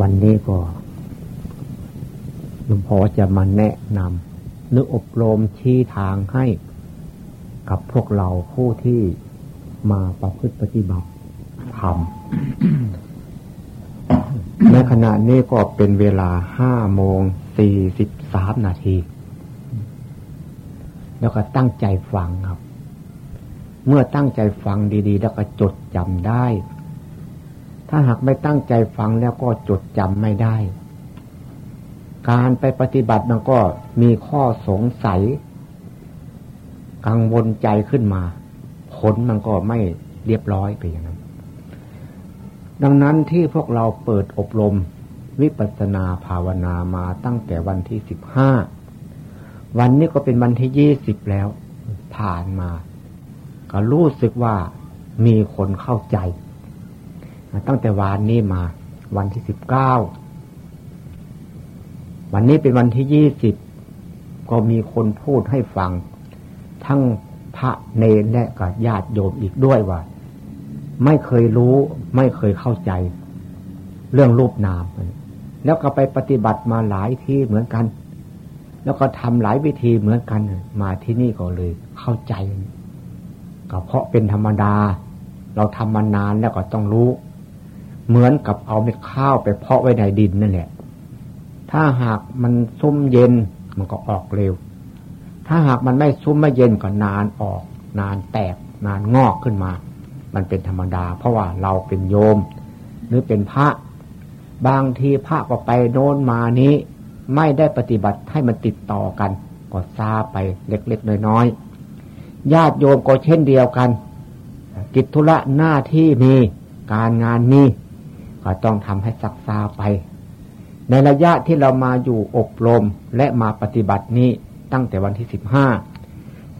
วันนี้ก็หลวงพ่อจะมาแนะนำหรืออบรมชี้ทางให้กับพวกเราผู้ที่มาประพฤติปฏิบัติธรรมในขณะนี้ก็เป็นเวลาห้าโมงสี่สิบสามนาที แล้วก็ตั้งใจฟังครับ เมื่อตั้งใจฟังดี ๆ แล้วก็จดจำได้ ถ้าหากไม่ตั้งใจฟังแล้วก็จดจำไม่ได้ การไปปฏิบัติมันก็มีข้อสงสัย กังวลใจขึ้นมา ผลมันก็ไม่เรียบร้อยไปอย่างนั้น ดังนั้นที่พวกเราเปิดอบรมวิปัสนาภาวนามาตั้งแต่วันที่สิบห้า วันนี้ก็เป็นวันที่ยี่สิบแล้ว ผ่านมา ก็รู้สึกว่ามีคนเข้าใจ ตั้งแต่วานนี้มา วันที่สิบเก้าวันนี้เป็นวันที่ยี่สิบก็มีคนพูดให้ฟัง ทั้งพระเนรและกับญาติโยมอีกด้วยว่า ไม่เคยรู้ ไม่เคยเข้าใจ เรื่องรูปนาม แล้วก็ไปปฏิบัติมาหลายที่เหมือนกัน แล้วก็ทำหลายวิธีเหมือนกัน มาที่นี่ก็เลยเข้าใจ ก็เพราะเป็นธรรมดา เราทำมานานแล้วก็ต้องรู้ เหมือนกับเอาเม็ดข้าวไปเพาะไว้ในดินนั่นแหละ ถ้าหากมันซุ่มเย็นมันก็ออกเร็ว ถ้าหากมันไม่ซุ่มไม่เย็นก็นานออก นานแตก นานงอกขึ้นมา มันเป็นธรรมดา เพราะว่าเราเป็นโยม หรือเป็นพระ บางทีพระก็ไปโน้นมานี้ ไม่ได้ปฏิบัติให้มันติดต่อกันก็ซาไปเล็กๆน้อยๆญาติโยมก็เช่นเดียวกัน กิจธุระหน้าที่มีการงานมี ก็ต้องทำให้สักซาไป ในระยะที่เรามาอยู่อบรมและมาปฏิบัตินี้ตั้งแต่วันที่สิบห้า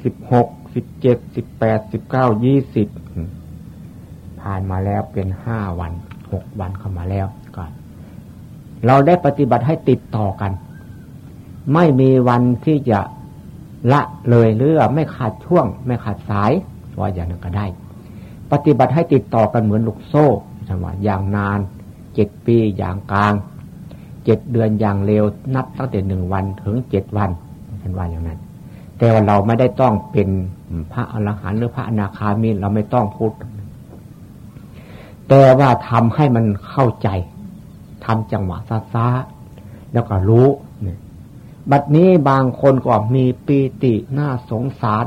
สิบหก สิบเจ็ด สิบแปด สิบเก้า ยี่สิบ ผ่านมาแล้วเป็นห้าวัน หกวันเข้ามาแล้วก่อนเราได้ปฏิบัติให้ติดต่อกัน ไม่มีวันที่จะละเลยหรือไม่ขาดช่วง ไม่ขาดสายว่าอย่างนั้นก็ได้ ปฏิบัติให้ติดต่อกันเหมือนลูกโซ่ จังหวะอย่างนานเจ็ดปีอย่างกลางเจ็ดเดือนอย่างเร็วนับตั้งแต่หนึ่งวันถึงเจ็ดวันเป็นวันอย่างนั้น แต่ว่าเราไม่ได้ต้องเป็นพระอรหันต์หรือพระอนาคามีเราไม่ต้องพูด แต่ว่าทำให้มันเข้าใจทำจังหวะซาๆแล้วก็รู้เนี่ยบัดนี้บางคนก็มีปีติน่าสงสาร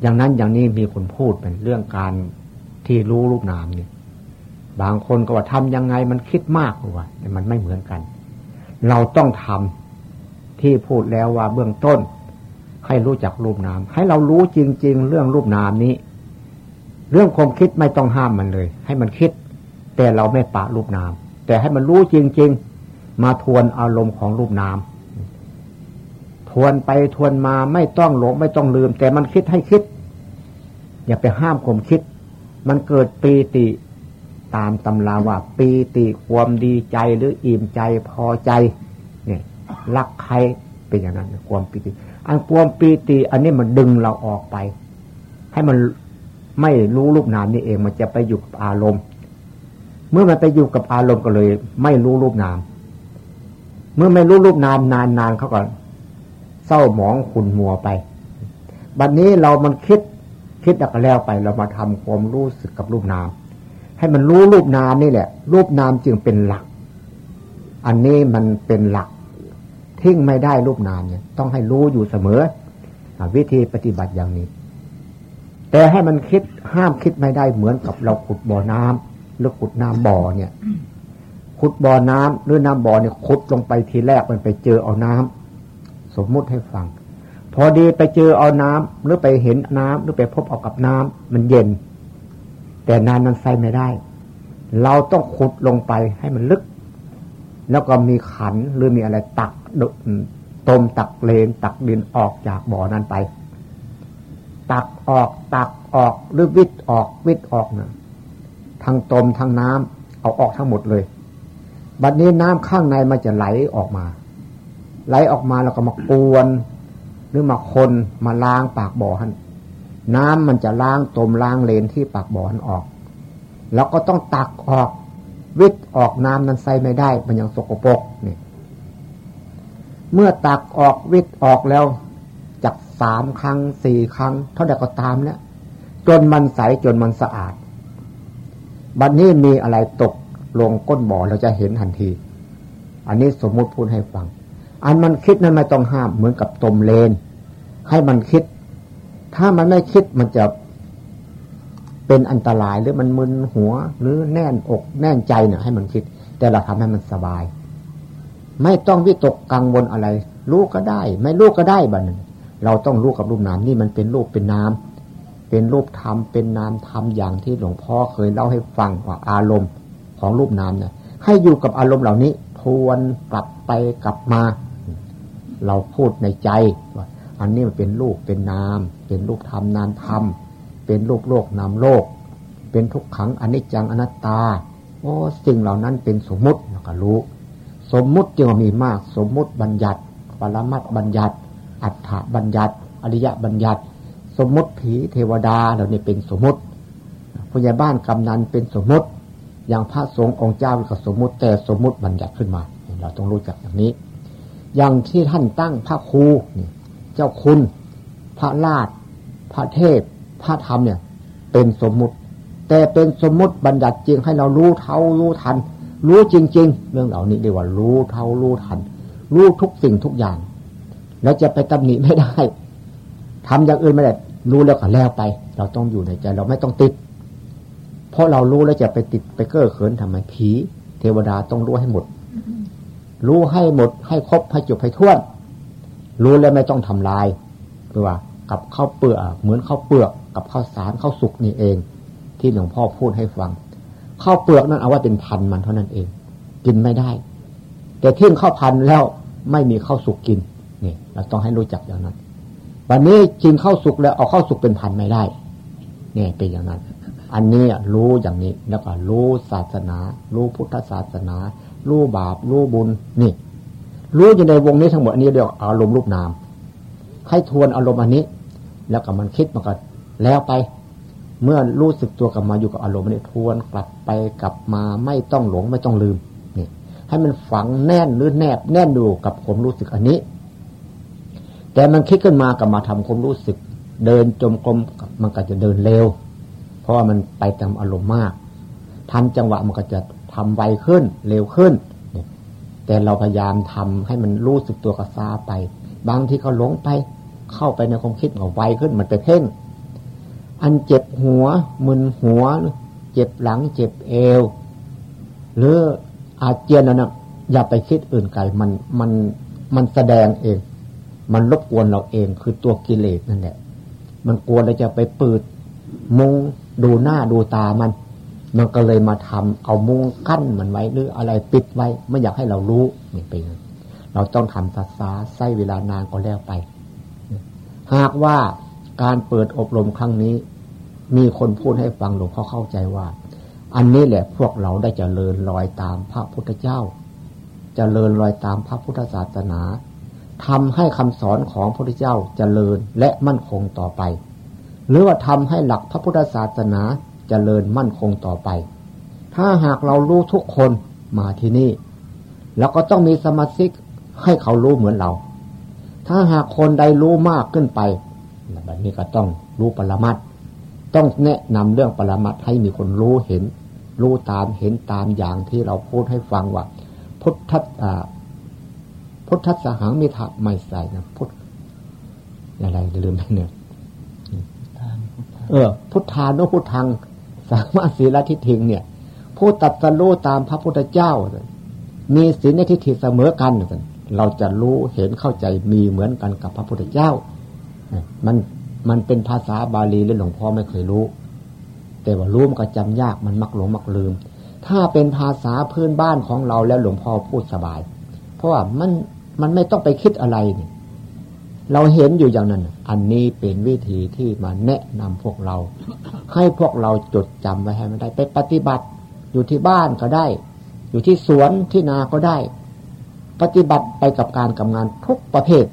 อย่างนั้นอย่างนี้มีคนพูดเป็นเรื่องการที่รู้รูปนามเนี่ย บางคนก็ว่าทำยังไงมันคิดมากกว่าแต่มันไม่เหมือนกัน เราต้องทำที่พูดแล้วว่าเบื้องต้น ให้รู้จักรูปนาม ให้เรารู้จริง ๆ เรื่องรูปนามนี้ เรื่องความคิดไม่ต้องห้ามมันเลย ให้มันคิด แต่เราไม่ปะรูปนาม แต่ให้มันรู้จริง ๆ มาทวนอารมณ์ของรูปนาม ทวนไปทวนมาไม่ต้องหลงไม่ต้องลืม แต่มันคิดให้คิด อย่าไปห้ามข่มคิด มันเกิดปีติ ตามตำราว่า ปีติความดีใจหรืออิ่มใจพอใจเนี่ยรักใครเป็นอย่างนั้นความปีติ อันความปีติ อันนี้มันดึงเราออกไป ให้มันไม่รู้รูปนามนี่เองมันจะไปอยู่กับอารมณ์ เมื่อมันไปอยู่กับอารมณ์ก็เลย ไม่รู้รูปนาม เมื่อไม่รู้รูปนามนานนานเขาก็เศร้าหมองขุนมัวไป บัดนนี้เรามันคิดคิดแล้วแล้วไป เรามาทำความรู้สึกกับรูปนาม ให้มันรู้รูปนามนี่แหละ รูปนามจึงเป็นหลัก อันนี้มันเป็นหลักทิ้งไม่ได้รูปนามเนี่ย ต้องให้รู้อยู่เสมอวิธีปฏิบัติอย่างนี้ แต่ให้มันคิดห้ามคิดไม่ได้เหมือนกับเราขุดบ่อน้ำหรือขุดน้ำบ่อเนี่ย ขุดบ่อน้ำหรือน้ำบ่อเนี่ยขุดลงไปทีแรกมันไปเจอเอาน้ำสมมุติให้ฟัง พอดีไปเจอเอาน้ำหรือไปเห็นน้ำหรือไปพบเอากับน้ำมันเย็น แต่นานมันใส่ไม่ได้ เราต้องขุดลงไปให้มันลึก แล้วก็มีขันหรือมีอะไรตักต้มตักเลนตักดินออกจากบ่อนั้นไป ตักออกตักออกหรือวิทออกวิทออกนะทั้งต้มทั้งน้ำเอาออกทั้งหมดเลย บัดนี้น้ำข้างในมันจะไหลออกมา ไหลออกมาแล้วก็มาปวน หรือมาคนมาล้างปากบ่อหัน น้ำมันจะล้างตมล้างเลนที่ปากบ่อนออก แล้วก็ต้องตักออก วิทออกน้ำนั้นใส่ไม่ได้ มันยังสกปรกนี่เมื่อตักออกวิทออกแล้วจากสามครั้งสี่ครั้ง เท่าใดก็ตามแล้วจนมันใสจนมันสะอาด บัดนนี้มีอะไรตกลงก้นบ่อเราจะเห็นทันที อันนี้สมมุติพูดให้ฟัง อันมันคิดนั้นไม่ต้องห้ามเหมือนกับตมเลน ให้มันคิด ถ้ามันไม่คิดมันจะเป็นอันตรายหรือมันมึนหัว หรือแน่นอกแน่นใจเนี่ยให้มันคิด แต่เราทำให้มันสบาย ไม่ต้องวิตกกังวลอะไรรู้ก็ได้ ไม่รู้ก็ได้บ้านึงเราต้องรู้กับรูปนามนี่มันเป็นรูปเป็นนามเป็นรูปธรรมเป็นนามธรรมอย่างที่หลวงพ่อเคยเล่าให้ฟังว่าอารมณ์ของรูปนามเนี่ย ให้อยู่กับอารมณ์เหล่านี้ ทวนกลับไปกลับมา เราพูดในใจว่าอันนี้มันเป็นรูปเป็นนาม เป็นรูปธรรมนามธรรม เป็นรูปโลกนามโลก เป็นทุกขังอนิจจังอนัตตา โอ้สิ่งเหล่านั้นเป็นสมมุติเราก็รู้ สมมุติจึงมีมาก สมมุติบัญญัติ ปรมัตบัญญัติ อัฏฐบัญญัติ อริยบัญญัติ สมมุติผีเทวดาเหล่านี้เป็นสมมุติผู้ใหญ่บ้านกำนันเป็นสมมุติ อย่างพระสงฆ์องค์เจ้าก็สมมุติแต่สมมุติบัญญัติขึ้นมา เราต้องรู้จักอย่างนี้ อย่างที่ท่านตั้งพระครูเจ้าคุณ พระราช พระเทพ พระธรรมเนี่ย เป็นสมมุติ แต่เป็นสมมุติบัญญัติจริงให้เรารู้เท่ารู้ทัน รู้จริง ๆ เรื่องเหล่านี้เรียกว่ารู้เท่ารู้ทัน รู้ทุกสิ่งทุกอย่าง แล้วจะไปตำหนิไม่ได้ทำอย่างอื่นไม่ได้รู้แล้วก็แล้วไป เราต้องอยู่ในใจ เราไม่ต้องติด เพราะเรารู้แล้วจะไปติดไปเก้อเขินทำไมผี เทวดาต้องรู้ให้หมด รู้ให้หมด ให้ครบให้จบให้ท้วนรู้แล้วไม่ต้องทำลายือว่า กับข้าวเปลือกเหมือนข้าวเปลือก กับข้าวสารข้าวสุกนี่เอง ที่หลวงพ่อพูดให้ฟังข้าวเปลือกนั้นเอาว่าเป็นพันมันเท่านั้นเอง กินไม่ได้ แต่ทิ้งข้าวพันแล้วไม่มีข้าวสุกกินนี่เราต้องให้รู้จักอย่างนั้นวันนี้กินข้าวสุกแล้วเอาข้าวสุกเป็นพันไม่ได้เนี่ยเป็นอย่างนั้น อันนี้รู้อย่างนี้แล้วก็รู้ศาสนา รู้พุทธศาสนา รู้บาป รู้บุญนี่ รู้อยู่ในวงนี้ทั้งหมดอันนี้เรียกอารมณ์รูปนาม ให้ทวนอารมณ์อันนี้ แล้วก็มันคิดมันก็แล้วไป เมื่อรู้สึกตัวกลับมาอยู่กับอารมณ์นี่ทวนกลับไปกลับมาไม่ต้องหลงไม่ต้องลืมนี่ให้มันฝังแน่นหรือแนบแน่นดูกับผมรู้สึกอันนี้ แต่มันคิดขึ้นมากับมาทำความรู้สึก เดินจมกลมมันก็จะเดินเร็ว เพราะว่ามันไปตามอารมณ์มากทันจังหวะมันก็จะทำไวขึ้นเร็วขึ้น แต่เราพยายามทำให้มันรู้สึกตัวกระซาไป บางที่เขาหลงไป เข้าไปในความคิดก็ไวขึ้นมันไปเพ่งอันเจ็บหัวมึนหัว เจ็บหลัง เจ็บเอว หรืออาเจียนนั่นนะอย่าไปคิดอื่นไกลมันมันมันแสดงเอง มันรบกวนเราเองคือตัวกิเลสนั่นแหละมันกลัวเราจะไปเปิดมุงดูหน้าดูตามัน มันก็เลยมาทำเอามุงกั้นมันไว้หรืออะไรปิดไว้ ไม่อยากให้เรารู้นี่เป็นเราต้องทำซาซาใช้เวลานานก็แล้วไป หากว่าการเปิดอบรมครั้งนี้ มีคนพูดให้ฟังหลวงพ่อเข้าใจว่า อันนี้แหละพวกเราได้เจริญรอยตามพระพุทธเจ้าจเจริญรอยตามพระพุทธศาสนาทำให้คำสอนของพระพุทธเจ้าจเจริญและมั่นคงต่อไป หรือว่าทำให้หลักพระพุทธศาสนาจเจริญมั่นคงต่อไป ถ้าหากเรารู้ทุกคนมาที่นี่เราก็ต้องมีสมาชิกให้เขารู้เหมือนเรา ถ้าหากคนใดรู้มากขึ้นไปแบบนี้ก็ต้องรู้ปรมัตต้องแนะนำเรื่องปรมัตให้มีคนรู้เห็น รู้ตามเห็นตามอย่างที่เราพูดให้ฟังว่า พุทธัพุทธสหังมิถะไม่ใส่นะพุทธอะไรลืมไปเนี่ยเออ พุทธานุพุทธัง สามารถศีลทิฏฐิงเนี่ย ผู้ตัดสรู้ตามพระพุทธเจ้า มีศีลในทิฏฐิเสมอกัน เราจะรู้เห็นเข้าใจมีเหมือนกันกับพระพุทธเจ้า มันมันเป็นภาษาบาลีและหลวงพ่อไม่เคยรู้ แต่ว่ารู้มันก็จำยากมันมักหลงมักลืม ถ้าเป็นภาษาพื้นบ้านของเราแล้วหลวงพ่อพูดสบาย เพราะว่ามันมันไม่ต้องไปคิดอะไรเนี่ยเราเห็นอยู่อย่างนั้น อันนี้เป็นวิธีที่มาแนะนำพวกเรา ให้พวกเราจดจำไว้ให้มันได้ ไปปฏิบัติ อยู่ที่บ้านก็ได้ อยู่ที่สวนที่นาก็ได้ ปฏิบัติไปกับการกำงานทุกประเภท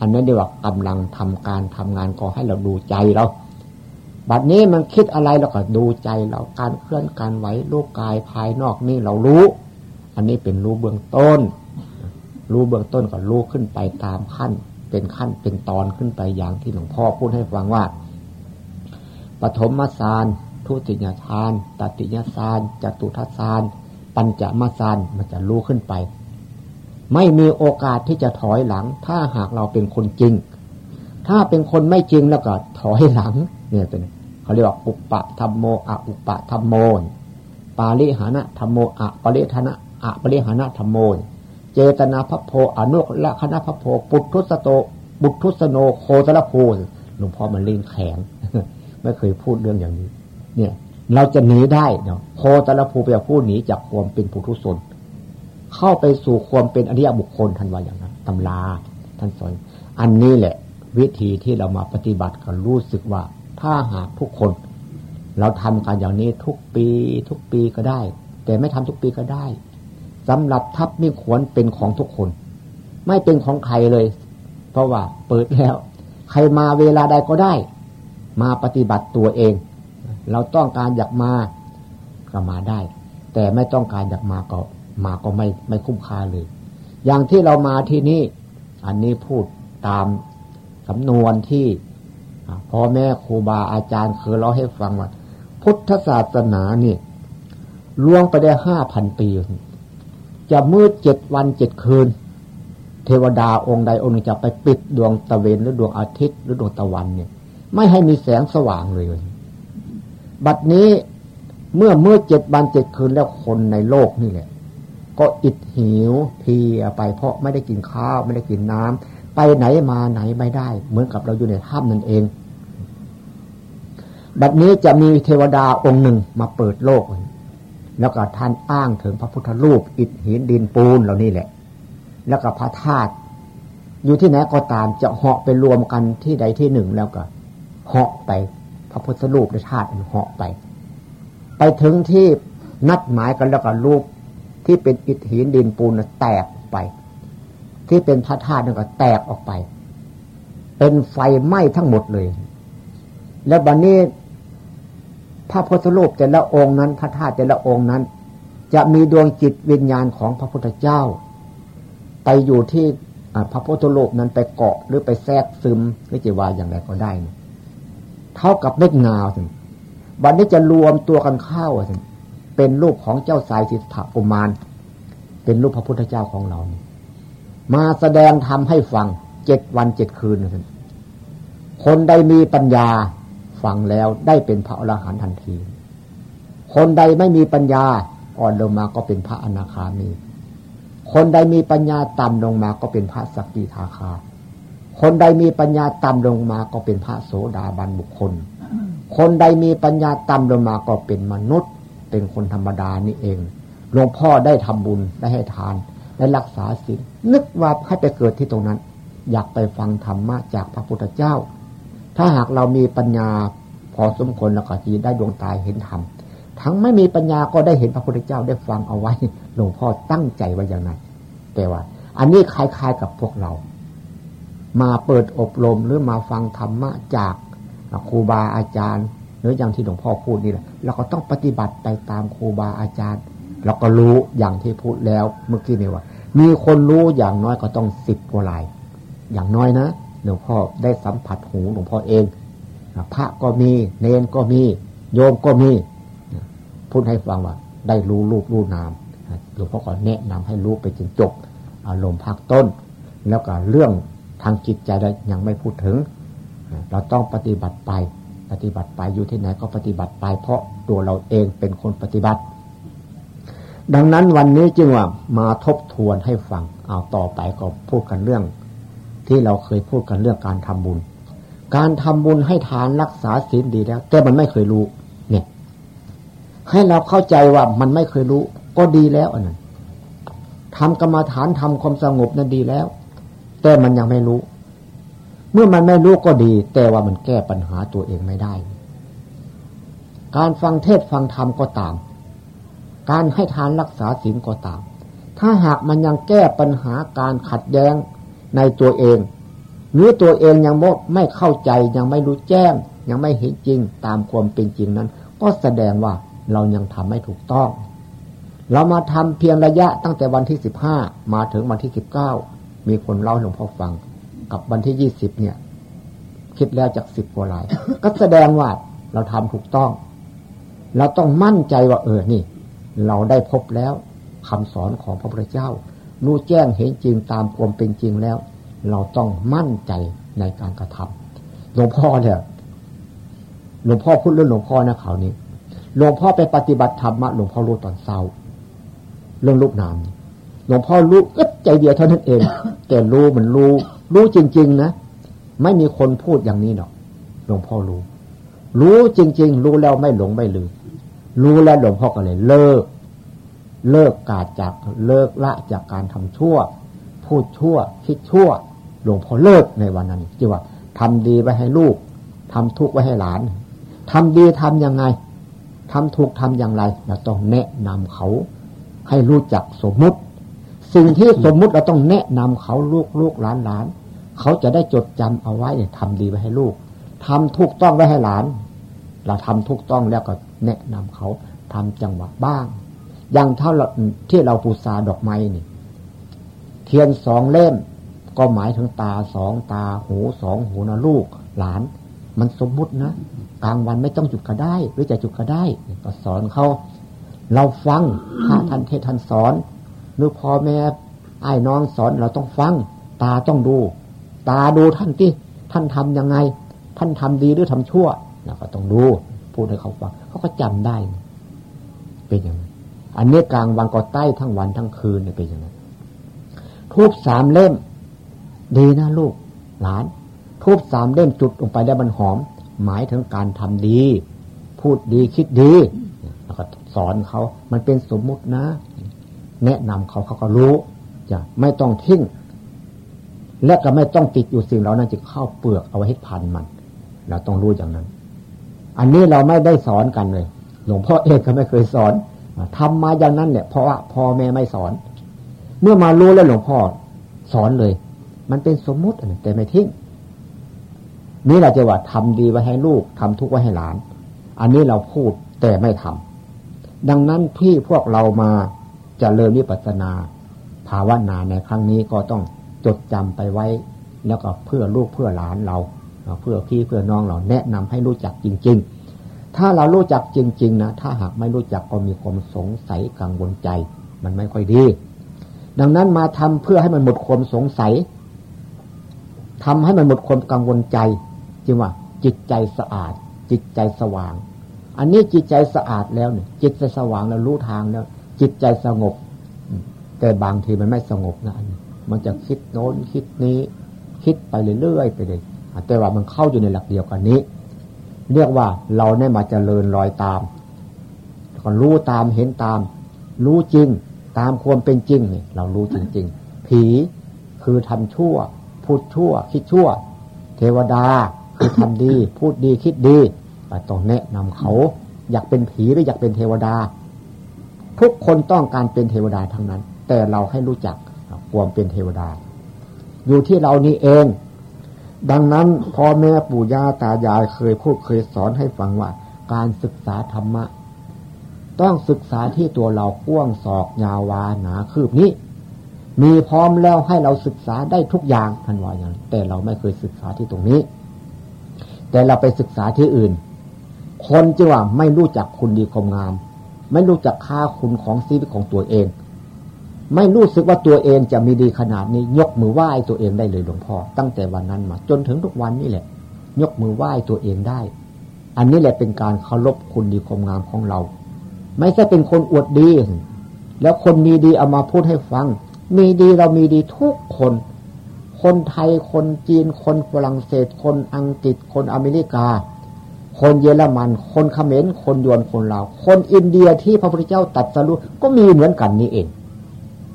อันนั้นเรียกว่ากำลังทำการทำงานก็ให้เราดูใจเราบัดนี้มันคิดอะไรเราก็ดูใจเราการเคลื่อนการไหวรูปกายภายนอกนี่เรารู้ อันนี้เป็นรู้เบื้องต้น รู้เบื้องต้นก็รู้ขึ้นไปตามขั้น เป็นขั้นเป็นตอนขึ้นไปอย่างที่หลวงพ่อพูดให้ฟังว่าปฐมฌานทุติยฌานตติยฌานจตุทัฌาน ปัญจมฌานมันจะรู้ขึ้นไป ไม่มีโอกาสที่จะถอยหลัง ถ้าหากเราเป็นคนจริง ถ้าเป็นคนไม่จริงแล้วก็ถอยหลัง เนี่ยเป็นเขาเรียกว่าอุปะธรรมโมอะอุปะธรรมโมปาลิหานะธรรมโมอะปริธนะอะปริหานะธรรมโมเจตนาพระโพอนุละคณะพระโพปุถุสโตบุทุสโนโคตรโพหลวงพ่อมันเลิ้นแข็งไม่เคยพูดเรื่องอย่างนี้ เนี่ย เราจะหนีได้เนาะโคตรภูเปียผู้หนีจากความเป็นผู้ทุศน เข้าไปสู่ความเป็นอริยบุคคลท่านว่าอย่างนั้นตำราท่านสอนอันนี้แหละ วิธีที่เรามาปฏิบัติก็รู้สึกว่า ถ้าหากทุกคน เราทำกันอย่างนี้ทุกปีทุกปีก็ได้ แต่ไม่ทำทุกปีก็ได้สำหรับทัพมีขวนเป็นของทุกคน ไม่เป็นของใครเลย เพราะว่าเปิดแล้ว ใครมาเวลาใดก็ได้ มาปฏิบัติตัวเอง เราต้องการอยากมาก็มาได้ แต่ไม่ต้องการอยากมาก็ มาก็ไม่ไม่คุ้มค่าเลย อย่างที่เรามาที่นี่ อันนี้พูดตามสำนวนที่พ่อแม่ครูบาอาจารย์เคยเล่าให้ฟังว่า พุทธศาสนาเนี่ยล่วงไปได้ห้าพันปี จะมืดเจ็ดวันเจ็ดคืน เทวดาองค์ใดองค์หนึ่งจะไปปิดดวงตะเวนหรือดวงอาทิตย์หรือดวงตะวันเนี่ย ไม่ให้มีแสงสว่างเลย บัดนี้เมื่อเมื่อเจ็ดวันเจ็ดคืนแล้วคนในโลกนี่แหละ ก็อิดหิวเพียไปเพราะไม่ได้กินข้าวไม่ได้กินน้ำไปไหนมาไหนไม่ได้ เหมือนกับเราอยู่ในถ้ำนั่นเอง บัดนี้จะมีเทวดาองค์หนึ่งมาเปิดโลก แล้วก็ท่านอ้างถึงพระพุทธรูป อิฐหินดินปูนเหล่านี้แหละ แล้วก็พระธาตุอยู่ที่ไหนก็ตามจะเหาะไปรวมกันที่ใดที่หนึ่งแล้วก็เหาะไป พระพุทธรูปในธาตุเหาะไป ไปถึงที่นัดหมายกันแล้วก็รูป ที่เป็นอิฐหินดินปูนแตกไป ที่เป็นพระธาตุนั่นก็แตกออกไป เป็นไฟไหม้ทั้งหมดเลย แล้วบัดนนี้พระพุทธรูปแต่ละองค์นั้น พระธาตุแต่ละองค์นั้น จะมีดวงจิตวิญญาณของพระพุทธเจ้า ไปอยู่ที่พระพุทธรูปนั้นไปเกาะหรือไปแทรกซึมหรือจะว่าอย่างไรก็ได้ เท่ากับเม็ดงาสิวันนี้จะรวมตัวกันเข้าสิ เป็นรูปของเจ้าสายสิทธากุมาร เป็นรูปพระพุทธเจ้าของเรา มาแสดงทำให้ฟังเจ็ดวันเจ็ดคืน คนใดมีปัญญาฟังแล้วได้เป็นพระอรหันต์ทันที คนใดไม่มีปัญญาอ่อนลงมาก็เป็นพระอนาคามี คนใดมีปัญญาต่ำลงมาก็เป็นพระสกิทาคา คนใดมีปัญญาต่ำลงมาก็เป็นพระโสดาบันบุคคล คนใดมีปัญญาต่ำลงมาก็เป็นมนุษย์ เป็นคนธรรมดานี่เองหลวงพ่อได้ทำบุญได้ให้ทานได้รักษาศีลนึกว่าให้ไปเกิดที่ตรงนั้น อยากไปฟังธรรมะจากพระพุทธเจ้า ถ้าหากเรามีปัญญาพอสมควรแล้วก็จะได้ดวงตาเห็นธรรมทั้งไม่มีปัญญาก็ได้เห็นพระพุทธเจ้าได้ฟังเอาไว้หลวงพ่อตั้งใจไว้อย่างนั้นแต่ว่า อันนี้คล้ายๆกับพวกเรา มาเปิดอบรมหรือมาฟังธรรมะจากครูบาอาจารย์ หรืออย่างที่หลวงพ่อพูดนี่แหละเราก็ต้องปฏิบัติไปตามครูบาอาจารย์ เราก็รู้อย่างที่พูดแล้วเมื่อกี้นี่ว่า มีคนรู้อย่างน้อยก็ต้องสิบกว่าลายอย่างน้อยนะหลวงพ่อได้สัมผัสหูหลวงพ่อเองพระก็มีเนนก็มี โยมก็มีพูดให้ฟังว่า ได้รู้รูปรู้นามหลวงพ่อก็แนะนำให้รู้ไปจนจบอารมณ์ภาคต้น แล้วก็เรื่องทางจิตใจเรายังไม่พูดถึง เราต้องปฏิบัติไป ปฏิบัติไปอยู่ที่ไหนก็ปฏิบัติไป เพราะตัวเราเองเป็นคนปฏิบัติ ดังนั้นวันนี้จึงว่ามาทบทวนให้ฟังเอาต่อไปก็พูดกันเรื่อง ที่เราเคยพูดกันเรื่องการทำบุญ การทำบุญให้ทานรักษาศีลดีแล้วแต่มันไม่เคยรู้ เนี่ย ให้เราเข้าใจว่ามันไม่เคยรู้ ก็ดีแล้วอันนั้นทำกรรมฐานทำความสงบนั้นดีแล้ว แต่มันยังไม่รู้ เมื่อมันไม่รู้ก็ดี แต่ว่ามันแก้ปัญหาตัวเองไม่ได้ การฟังเทศฟังธรรมก็ตาม การให้ทานรักษาศีลก็ตาม ถ้าหากมันยังแก้ปัญหาการขัดแย้งในตัวเอง หรือตัวเองยังไม่เข้าใจยังไม่รู้แจ้ง ยังไม่เห็นจริงตามความเป็นจริงนั้น ก็แสดงว่าเรายังทำไม่ถูกต้อง เรามาทำเพียงระยะตั้งแต่วันที่สิบห้ามาถึงวันที่สิบเก้ามีคนเล่าหลวงพ่อฟัง กับวันที่ยี่สิบเนี่ย คิดแล้วจากสิบกว่าลาย ก็แสดงว่าเราทำถูกต้อง เราต้องมั่นใจว่าเออนี่ เราได้พบแล้วคำสอนของพระพุทธเจ้า รู้แจ้งเห็นจริงตามความเป็นจริงแล้ว เราต้องมั่นใจในการกระทำหลวงพ่อเนี่ยหลวงพ่อพูดเรื่องหลวงพ่อนะเขานี้หลวงพ่อไปปฏิบัติธรรมะหลวงพ่อรู้ตอนเศร้า เรื่องรูปนามหลวงพ่อรู้อึดใจเดียวเท่านั้นเอง แต่รู้มันรู้ รู้จริง ๆ นะ ไม่มีคนพูดอย่างนี้หรอกหลวงพ่อรู้ รู้จริง ๆ รู้แล้วไม่หลงไม่ลืม รู้แล้วหลวงพ่อก็เลยเลิก เลิกกาดจากเลิกละจากการทำชั่ว พูดชั่ว คิดชั่ว หลวงพ่อเลิกในวันนั้นจีว่าทำดีไว้ให้ลูกทำทุกข์ไว้ให้หลานทำดีทํำยังไงทำถูกทำอย่างไรเราต้องแนะนำเขาให้รู้จักสมมุติ สิ่งที่สมมุติเราต้องแนะนำเขาลูกลูกหลานหลาน เขาจะได้จดจำเอาไว้เนี่ยทำดีไว้ให้ลูกทำถูกต้องไว้ให้หลาน เราทำถูกต้องแล้วก็แนะนำเขาทำจังหวะบ้าง อย่างเท่าที่เราปูซาดอกไม้นี่ เทียนสองเล่ม ก็หมายถึงตาสองตาหูสองหูนะลูกหลาน มันสมมุตินะกลางวันไม่ต้องจุดก็ได้ หรือจะจุดก็ได้ ก็สอนเขาเราฟังพระท่านเทศท่านสอนหรือพ่อแม่ไอ้น้องสอนเราต้องฟัง ตาต้องดู ตาดูท่านที่ท่านทํำยังไง ท่านทำดีหรือทำชั่วเราก็ต้องดูพูดให้เขาฟังเขาก็จำได้ เป็นอย่างนั้นอันนี้กลางวันก็ใต้ทั้งวันทั้งคืนเป็นอย่างนั้นทูบสามเล่ม ดีนะลูก หลาน ทูบสามเล่มจุดลงไปได้มันหอม หมายถึงการทำดี พูดดีคิดดีแล้วก็สอนเขามันเป็นสมมุตินะ แนะนำเขาเขาก็รู้จะไม่ต้องทิ้ง และก็ไม่ต้องติดอยู่สิ่งเหล่านั้นจะเข้าเปลือกเอาไว้ให้พันมัน เราต้องรู้อย่างนั้น อันนี้เราไม่ได้สอนกันเลย หลวงพ่อเองก็ไม่เคยสอนทำมาอย่างนั้นเนี่ยเพราะว่าพ่อแม่ไม่สอน เมื่อมารู้แล้วหลวงพ่อสอนเลย มันเป็นสมมุติแต่ไม่ทิ้งนี่เราจะว่าทำดีไว้ให้ลูกทำทุกข์ไว้ให้หลาน อันนี้เราพูดแต่ไม่ทำดังนั้นที่พวกเรามาจะเริ่มวิปัสนา ภาวนาในครั้งนี้ก็ต้อง จดจำไปไว้ แล้วก็เพื่อลูกเพื่อหลานเรา เพื่อพี่เพื่อน้องเราแนะนำให้รู้จักจริง ๆ ถ้าเรารู้จักจริง ๆ นะ ถ้าหากไม่รู้จักก็มีความสงสัยกังวลใจ มันไม่ค่อยดี ดังนั้นมาทำเพื่อให้มันหมดความสงสัยทำให้มันหมดความกังวลใจจึงว่า จิตใจสะอาด จิตใจสว่าง อันนี้จิตใจสะอาดแล้วเนี่ย จิตใจสว่างแล้วรู้ทางแล้ว จิตใจสงบ แต่บางทีมันไม่สงบนะ มันจะคิดโน้นคิดนี้ คิดไปเรื่อยๆไปเลยแต่ว่ามันเข้าอยู่ในหลักเดียวกันนี้ เรียกว่าเราได้มาเจริญรอยตามก็รู้ตามเห็นตาม รู้จริง ตามความเป็นจริงเนี่ยเรารู้จริง ๆ ผีคือทำชั่ว พูดชั่ว คิดชั่ว เทวดาคือทำดี พูดดีคิดดีต้องแนะนำเขา อยากเป็นผีหรืออยากเป็นเทวดา ทุกคนต้องการเป็นเทวดาทั้งนั้น แต่เราให้รู้จัก ความเป็นเทวดา อยู่ที่เรานี่เอง ดังนั้นพ่อแม่ปู่ย่าตายายเคยพูดเคยสอนให้ฟังว่า การศึกษาธรรมะ ต้องศึกษาที่ตัวเราก้วงศอกยาวาหนาคืบนี้ มีพร้อมแล้วให้เราศึกษาได้ทุกอย่างท่านว่าอย่างแต่เราไม่เคยศึกษาที่ตรงนี้ แต่เราไปศึกษาที่อื่น คนจึงว่าไม่รู้จักคุณดีความงาม ไม่รู้จักค่าคุณของชีวิตของตัวเอง ไม่รู้สึกว่าตัวเองจะมีดีขนาดนี้ ยกมือไหว้ตัวเองได้เลยหลวงพ่อ ตั้งแต่วันนั้นมา จนถึงทุกวันนี้แหละ ยกมือไหว้ตัวเองได้ อันนี้แหละเป็นการเคารพคุณดีความงามของเรา ไม่ใช่เป็นคนอวดดี แล้วคนมีดีเอามาพูดให้ฟัง มีดีเรามีดีทุกคน คนไทยคนจีน คนฝรั่งเศส คนอังกฤษ คนอเมริกา คนเยอรมัน คนเขมรคนยวนคนลาวคนอินเดียที่พระพุทธเจ้าตัดสรุก็มีเหมือนกันนี่เอง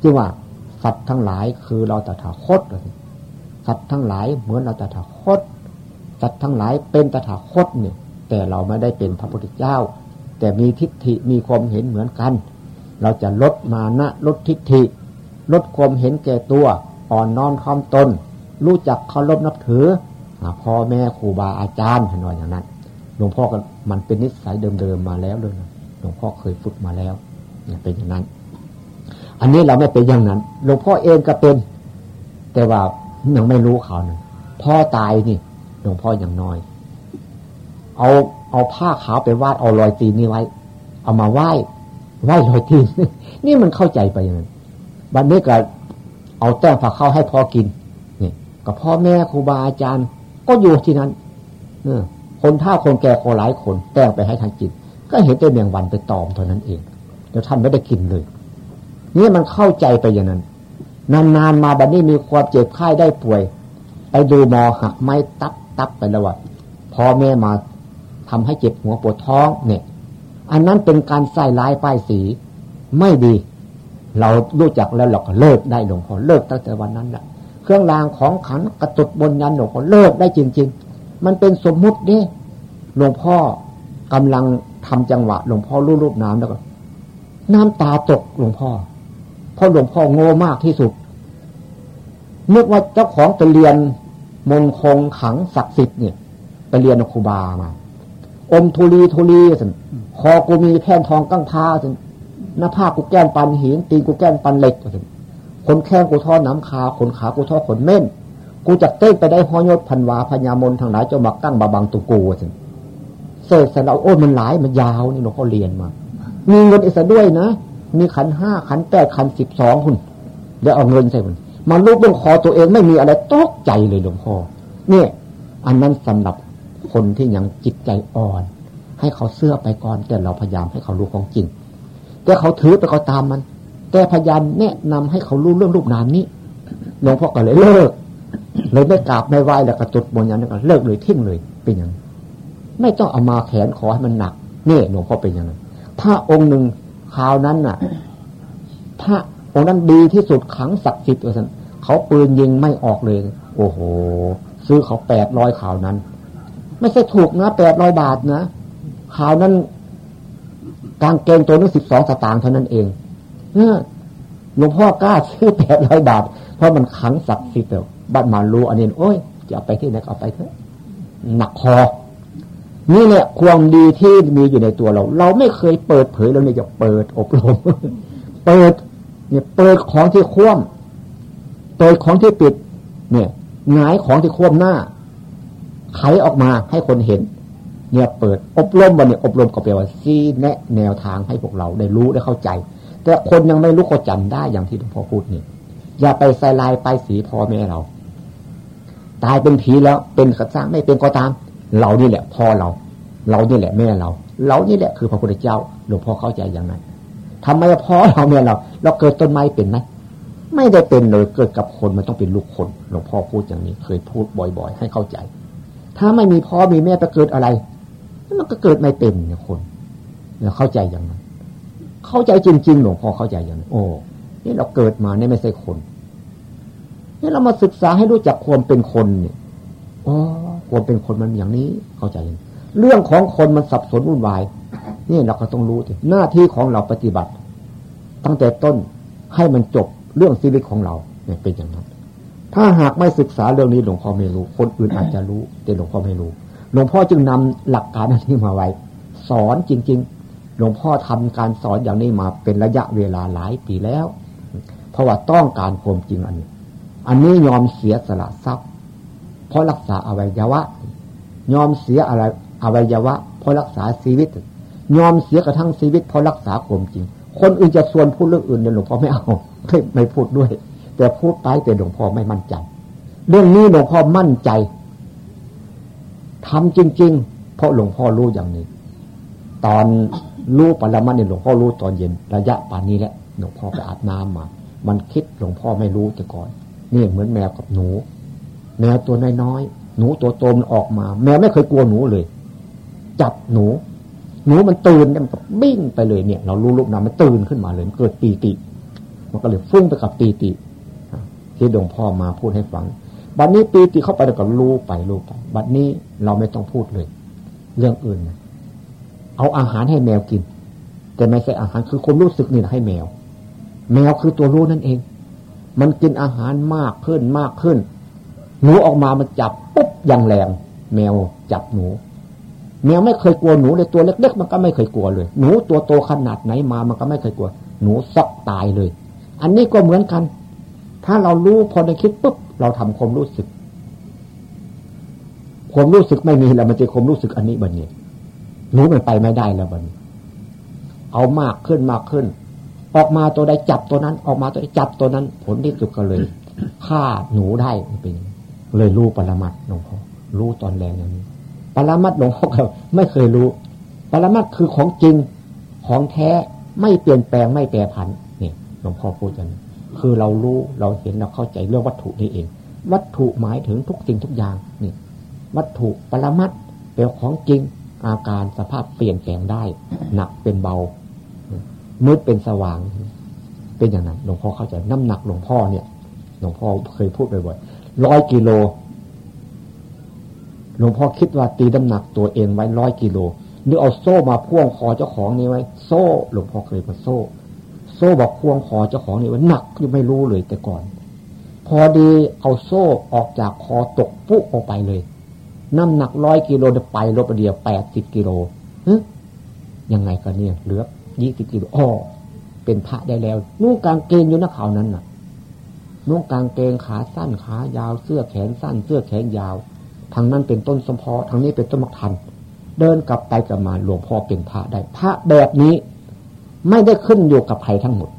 จึงว่าสัตว์ทั้งหลายคือเราตถาคตสัตว์ทั้งหลายเหมือนเราตถาคต สัตว์ทั้งหลายเป็นตถาคตเนี่ย แต่เราไม่ได้เป็นพระพุทธเจ้า แต่มีทิฏฐิมีความเห็นเหมือนกัน เราจะลดมานะลดทิฏฐิ ลดความเห็นแก่ตัว อ่อนน้อมถ่อมตน รู้จักเคารพนับถือพ่อแม่ครูบาอาจารย์ท่านว่าอย่างนั้นหลวงพ่อก็มันเป็นนิสัยเดิมๆมาแล้วเลยหลวงพ่อเคยฝึกมาแล้วเนี่ยเป็นอย่างนั้น อันนี้เราไม่เป็นอย่างนั้นหลวงพ่อเองก็เป็น แต่ว่ายังไม่รู้เขาเนี่ยพ่อตายนี่หลวงพ่ออย่างน้อย เอาเอาผ้าขาวไปวาดเอารอยตีนนี่ไว้ เอามาไหว้ไหว้รอยตีนนี่มันเข้าใจไปอย่างนั้นบัดนี้ก็เอาแต้มฝากเข้าให้พ่อกินนี่กับพ่อแม่ครูบาอาจารย์ ก็อยู่ที่นั้นเออคนท่าคนแก่คนหลายคน แต้งไปให้ทางจิต ก็เห็นแต่เมียงวันไปตอมเท่านั้นเอง แล้วท่านไม่ได้กินเลย นี่มันเข้าใจไปอย่างนั้น นานๆมาบัดนี้มีความเจ็บไข้ได้ป่วย ไปดูหมอหักไม้ตับตับไปแล้วว่าพ่อแม่มาทำให้เจ็บหัวปวดท้องเนี่ย อันนั้นเป็นการใส่ร้ายป้ายสีไม่ดี เรารู้จักแล้วเราก็เลิกได้หลวงพ่อเลิกตั้งแต่วันนั้นแหละเครื่องรางของขันกระตุดบนยันหลวงพ่อเลิกได้จริง ๆ มันเป็นสมมุติเด้หลวงพ่อกำลังทำจังหวะ หลวงพ่อรูปรูปน้ำแล้วก็ น้ำตาตกหลวงพ่อ เพราะหลวงพ่อโง่มากที่สุดนึกว่าเจ้าของจะเรียนมนคงขังศักดิ์สิทธิ์เนี่ยไปเรียนครูบามา อมทุลีทุลีสิคอกูมีแผ่นทองกั้งพาสิหน้าผากกูแก้มปันหินตีนกูแก้มปันเหล็กสิคนแข้งกูท่อน้ำคาขนขากูท่อขนเม่น กูจะเต้นไปได้หอยศพันวาพญามนทางไหนเจ้ามากั้งบาบังตุกูสิเสกสร็เราโอ้มันหลายมันยาวนี่หลวงพ่อเรียนมา มีเงินอีกด้วยนะ มีขันห้าขันแปดขันสิบสองคุณเดี๋ยวเอาเงินใส่คุณมาลูกบนคอตัวเองไม่มีอะไรตกใจเลยหลวงพ่อเนี่ยอันนั้นสำหรับคนที่ยังจิตใจอ่อน ให้เขาเสื้อไปก่อนแต่เราพยายามให้เขารู้ของจริง แต่เขาถือไปเขาตามมัน แต่พยายามแนะนำให้เขารู้เรื่องรูปนามนี้หลวงพ่อก็เลยเลิก เลยไม่กราบไม่ไหว้แล้วก็จุดบนยันก็เลิกเลยทิ้งเลยเป็นอย่างไม่ต้องเอามาแขนขอให้มันหนักเนี่ยหลวงพ่อเป็นอย่างนั้นพระองค์หนึ่ง คราวนั้นน่ะ พระองค์นั้นดีที่สุดขังศักดิ์สิทธิ์เลยเขาปืนยิงไม่ออกเลย โอ้โห ซื้อเขาแปดร้อยข่าวนั้น ไม่ใช่ถูกนะแปดร้อยบาทนะข่าวนั้นกางเกงตัวนึงสิบสองสตางค์เท่านั้นเองเนี่ยหลวงพ่อกล้าซื้อแปดร้อยบาท เพราะมันขังศักดิ์สิทธิ์บ้านมารู้อันนี้โอ้ยจะเอาไปที่ไหนเอาไปเถอะหนักคอ นี่แหละความดีที่มีอยู่ในตัวเรา เราไม่เคยเปิดเผยเราเนี่ยจะเปิดอบรม เปิด เนี่ย เปิดของที่คว่ำเปิดของที่ปิด เนี่ยหงายของที่คว่ำหน้า ไขออกมาให้คนเห็น เนี่ยเปิดอบรมวันนี่ยอบรมก็แปลว่าซีแนะแนวทางให้พวกเราได้รู้ได้เข้าใจ แต่คนยังไม่รู้ก็จำได้อย่างที่หลวงพ่อพูดนี่อย่าไปใส่ลายไปสีพ่อแม่เรา ตายเป็นผีแล้วเป็นขัดสร้างไม่เป็นก็ตาม เรานี่แหละพ่อเรา เรานี่แหละแม่เรา เรานี่แหละคือพระพุทธเจ้าหลวงพ่อเข้าใจอย่างนั้นทำไมพ่อเราเนี่เรา เราเกิดต้นไม้เป็นไหมไม่ได้เป็นเลยเกิดกับคนมันต้องเป็นลูกคนหลวงพ่อพูดอย่างนี้เคยพูดบ่อย ๆ ให้เข้าใจ ถ้าไม่มีพ่อมีแม่ไปเกิดอะไร มันก็เกิดไม่เป็นเนี่ยคนเนี่ยเข้าใจอย่างนั้น เข้าใจจริงๆหลวงพ่อเข้าใจอย่างนั้นโอ้นี่เราเกิดมาเนี่ยไม่ใช่คนนี่เรามาศึกษาให้รู้จักความเป็นคนเนี่ยอ๋อ ความเป็นคนมันอย่างนี้เข้าใจเรื่องของคนมันสับสนวุ่นวายนี่เราก็ต้องรู้ถึงหน้าที่ของเราปฏิบัติ ตั้งแต่ต้นให้มันจบเรื่องชีวิตของเราเนี่ยเป็นอย่างนั้น ถ้าหากไม่ศึกษาเรื่องนี้หลวงพ่อไม่รู้ คนอื่นอาจจะรู้ แต่หลวงพ่อไม่รู้ หลวงพ่อจึงนำหลักการอันนี้มาไว้ สอนจริง ๆ หลวงพ่อทำการสอนอย่างนี้มาเป็นระยะเวลาหลายปีแล้ว เพราะว่าต้องการความจริงอันนี้ อันนี้ยอมเสียสละทรัพย์ ราะรักษาอวัยวะ ยอมเสียอะไรอวัยวะ เพราะรักษาชีวิต ยอมเสียกระทั่งชีวิตเพราะรักษาความจริง คนอื่นจะส่วนพูดเรื่องอื่นเนี่ยหลวงพ่อไม่เอาไม่ไม่พูดด้วย แต่พูดไปแต่หลวงพ่อไม่มั่นใจ เรื่องนี้หลวงพ่อมั่นใจทำจริง ๆ เพราะหลวงพ่อรู้อย่างนี้ ตอนรู้ปรมัตเนี่ยหลวงพ่อรู้ตอนเย็นระยะป่านนี้แหละหลวงพ่อไปอาบน้ำมา มันคิดหลวงพ่อไม่รู้แต่ก่อนนี่เหมือนแมวกับหนู แมวตัวน้อยๆหนูตัวโตมันออกมา แมวไม่เคยกลัวหนูเลย จับหนู หนูมันตื่นมันก็บิ้งไปเลยเนี่ย เรารู้ลูกน้ำมันตื่นขึ้นมาเลยมันเกิดปีติ มันก็เลยฟุ้งไปกับปีติที่หลวงพ่อมาพูดให้ฟังบัดนนี้ปีติเข้าไปแล้วก็รู้ไปรู้ไปบัดนนี้เราไม่ต้องพูดเลย เรื่องอื่นนะเอาอาหารให้แมวกิน แต่ไม่ใช่อาหารคือความรู้สึกนี่นะให้แมว แมวคือตัวรู้นั่นเอง มันกินอาหารมากขึ้นมากขึ้น หนูออกมามันจับปุ๊บอย่างแรง แมวจับหนู แมวไม่เคยกลัวหนูเลยตัวเล็กๆมันก็ไม่เคยกลัวเลย หนูตัวโตขนาดไหนมามันก็ไม่เคยกลัว หนูซอกตายเลย อันนี้ก็เหมือนกัน ถ้าเรารู้พอได้คิดปุ๊บเราทำความรู้สึกความรู้สึกไม่มีแล้วมันจะความรู้สึกอันนี้บันนี้รู้มันไปไม่ได้แล้วบันนี้ เอามากขึ้นมากขึ้น ออกมาตัวใดจับตัวนั้น ออกมาตัวใดจับตัวนั้น ผลที่สุดก็เลยฆ่าหนูได้เป็น เลยรู้ปรมัดหลวงพ่อรู้ตอนแรงอย่างนี้ปรมัดหลวงพ่อก็ไม่เคยรู้ ปรมัดคือของจริงของแท้ไม่เปลี่ยนแปลงไม่แปรผันนี่หลวงพ่อพูดอย่างนี้คือเรารู้เราเห็นเราเข้าใจเรื่องวัตถุนี่เอง วัตถุหมายถึงทุกสิ่งทุกอย่างนี่วัตถุปรมัดเป็นของจริงอาการสภาพเปลี่ยนแปลงได้ หนักเป็นเบา มืดเป็นสว่าง เป็นอย่างนั้นหลวงพ่อเข้าใจน้ำหนักหลวงพ่อเนี่ยหลวงพ่อเคยพูดบ่อยๆ ร้อยกิโลหลวงพ่อคิดว่าตีน้ำหนักตัวเองไว้ร้อยกิโลหรือเอาโซ่มาพ่วงคอเจ้าของนี่ไว้ โซ่หลวงพ่อเคยมาโซ่ โซ่บอกพ่วงคอเจ้าของนี่ไว้หนักยังไม่รู้เลยแต่ก่อน พอดีเอาโซ่ออกจากคอตกปุ๊ออกไปเลย น้ำหนักร้อยกิโลไปลบเดียวแปดสิบกิโลฮึยังไงกันเนี่ยเหลือยี่สิบกิโลอ๋อเป็นพระได้แล้วนุ่งกางเกงอยู่นักข่าวนั้นน่ะ นุ่งกางเกงขาสั้นขายาวเสื้อแขนสั้น เสื้อแขนยาวทางนั้นเป็นต้นสมพอทางนี้เป็นต้นมะทัน เดินกลับไปกลับมาหลวงพ่อเป็นพระได้พระแบบนี้ ไม่ได้ขึ้นอยู่กับใครทั้งหมด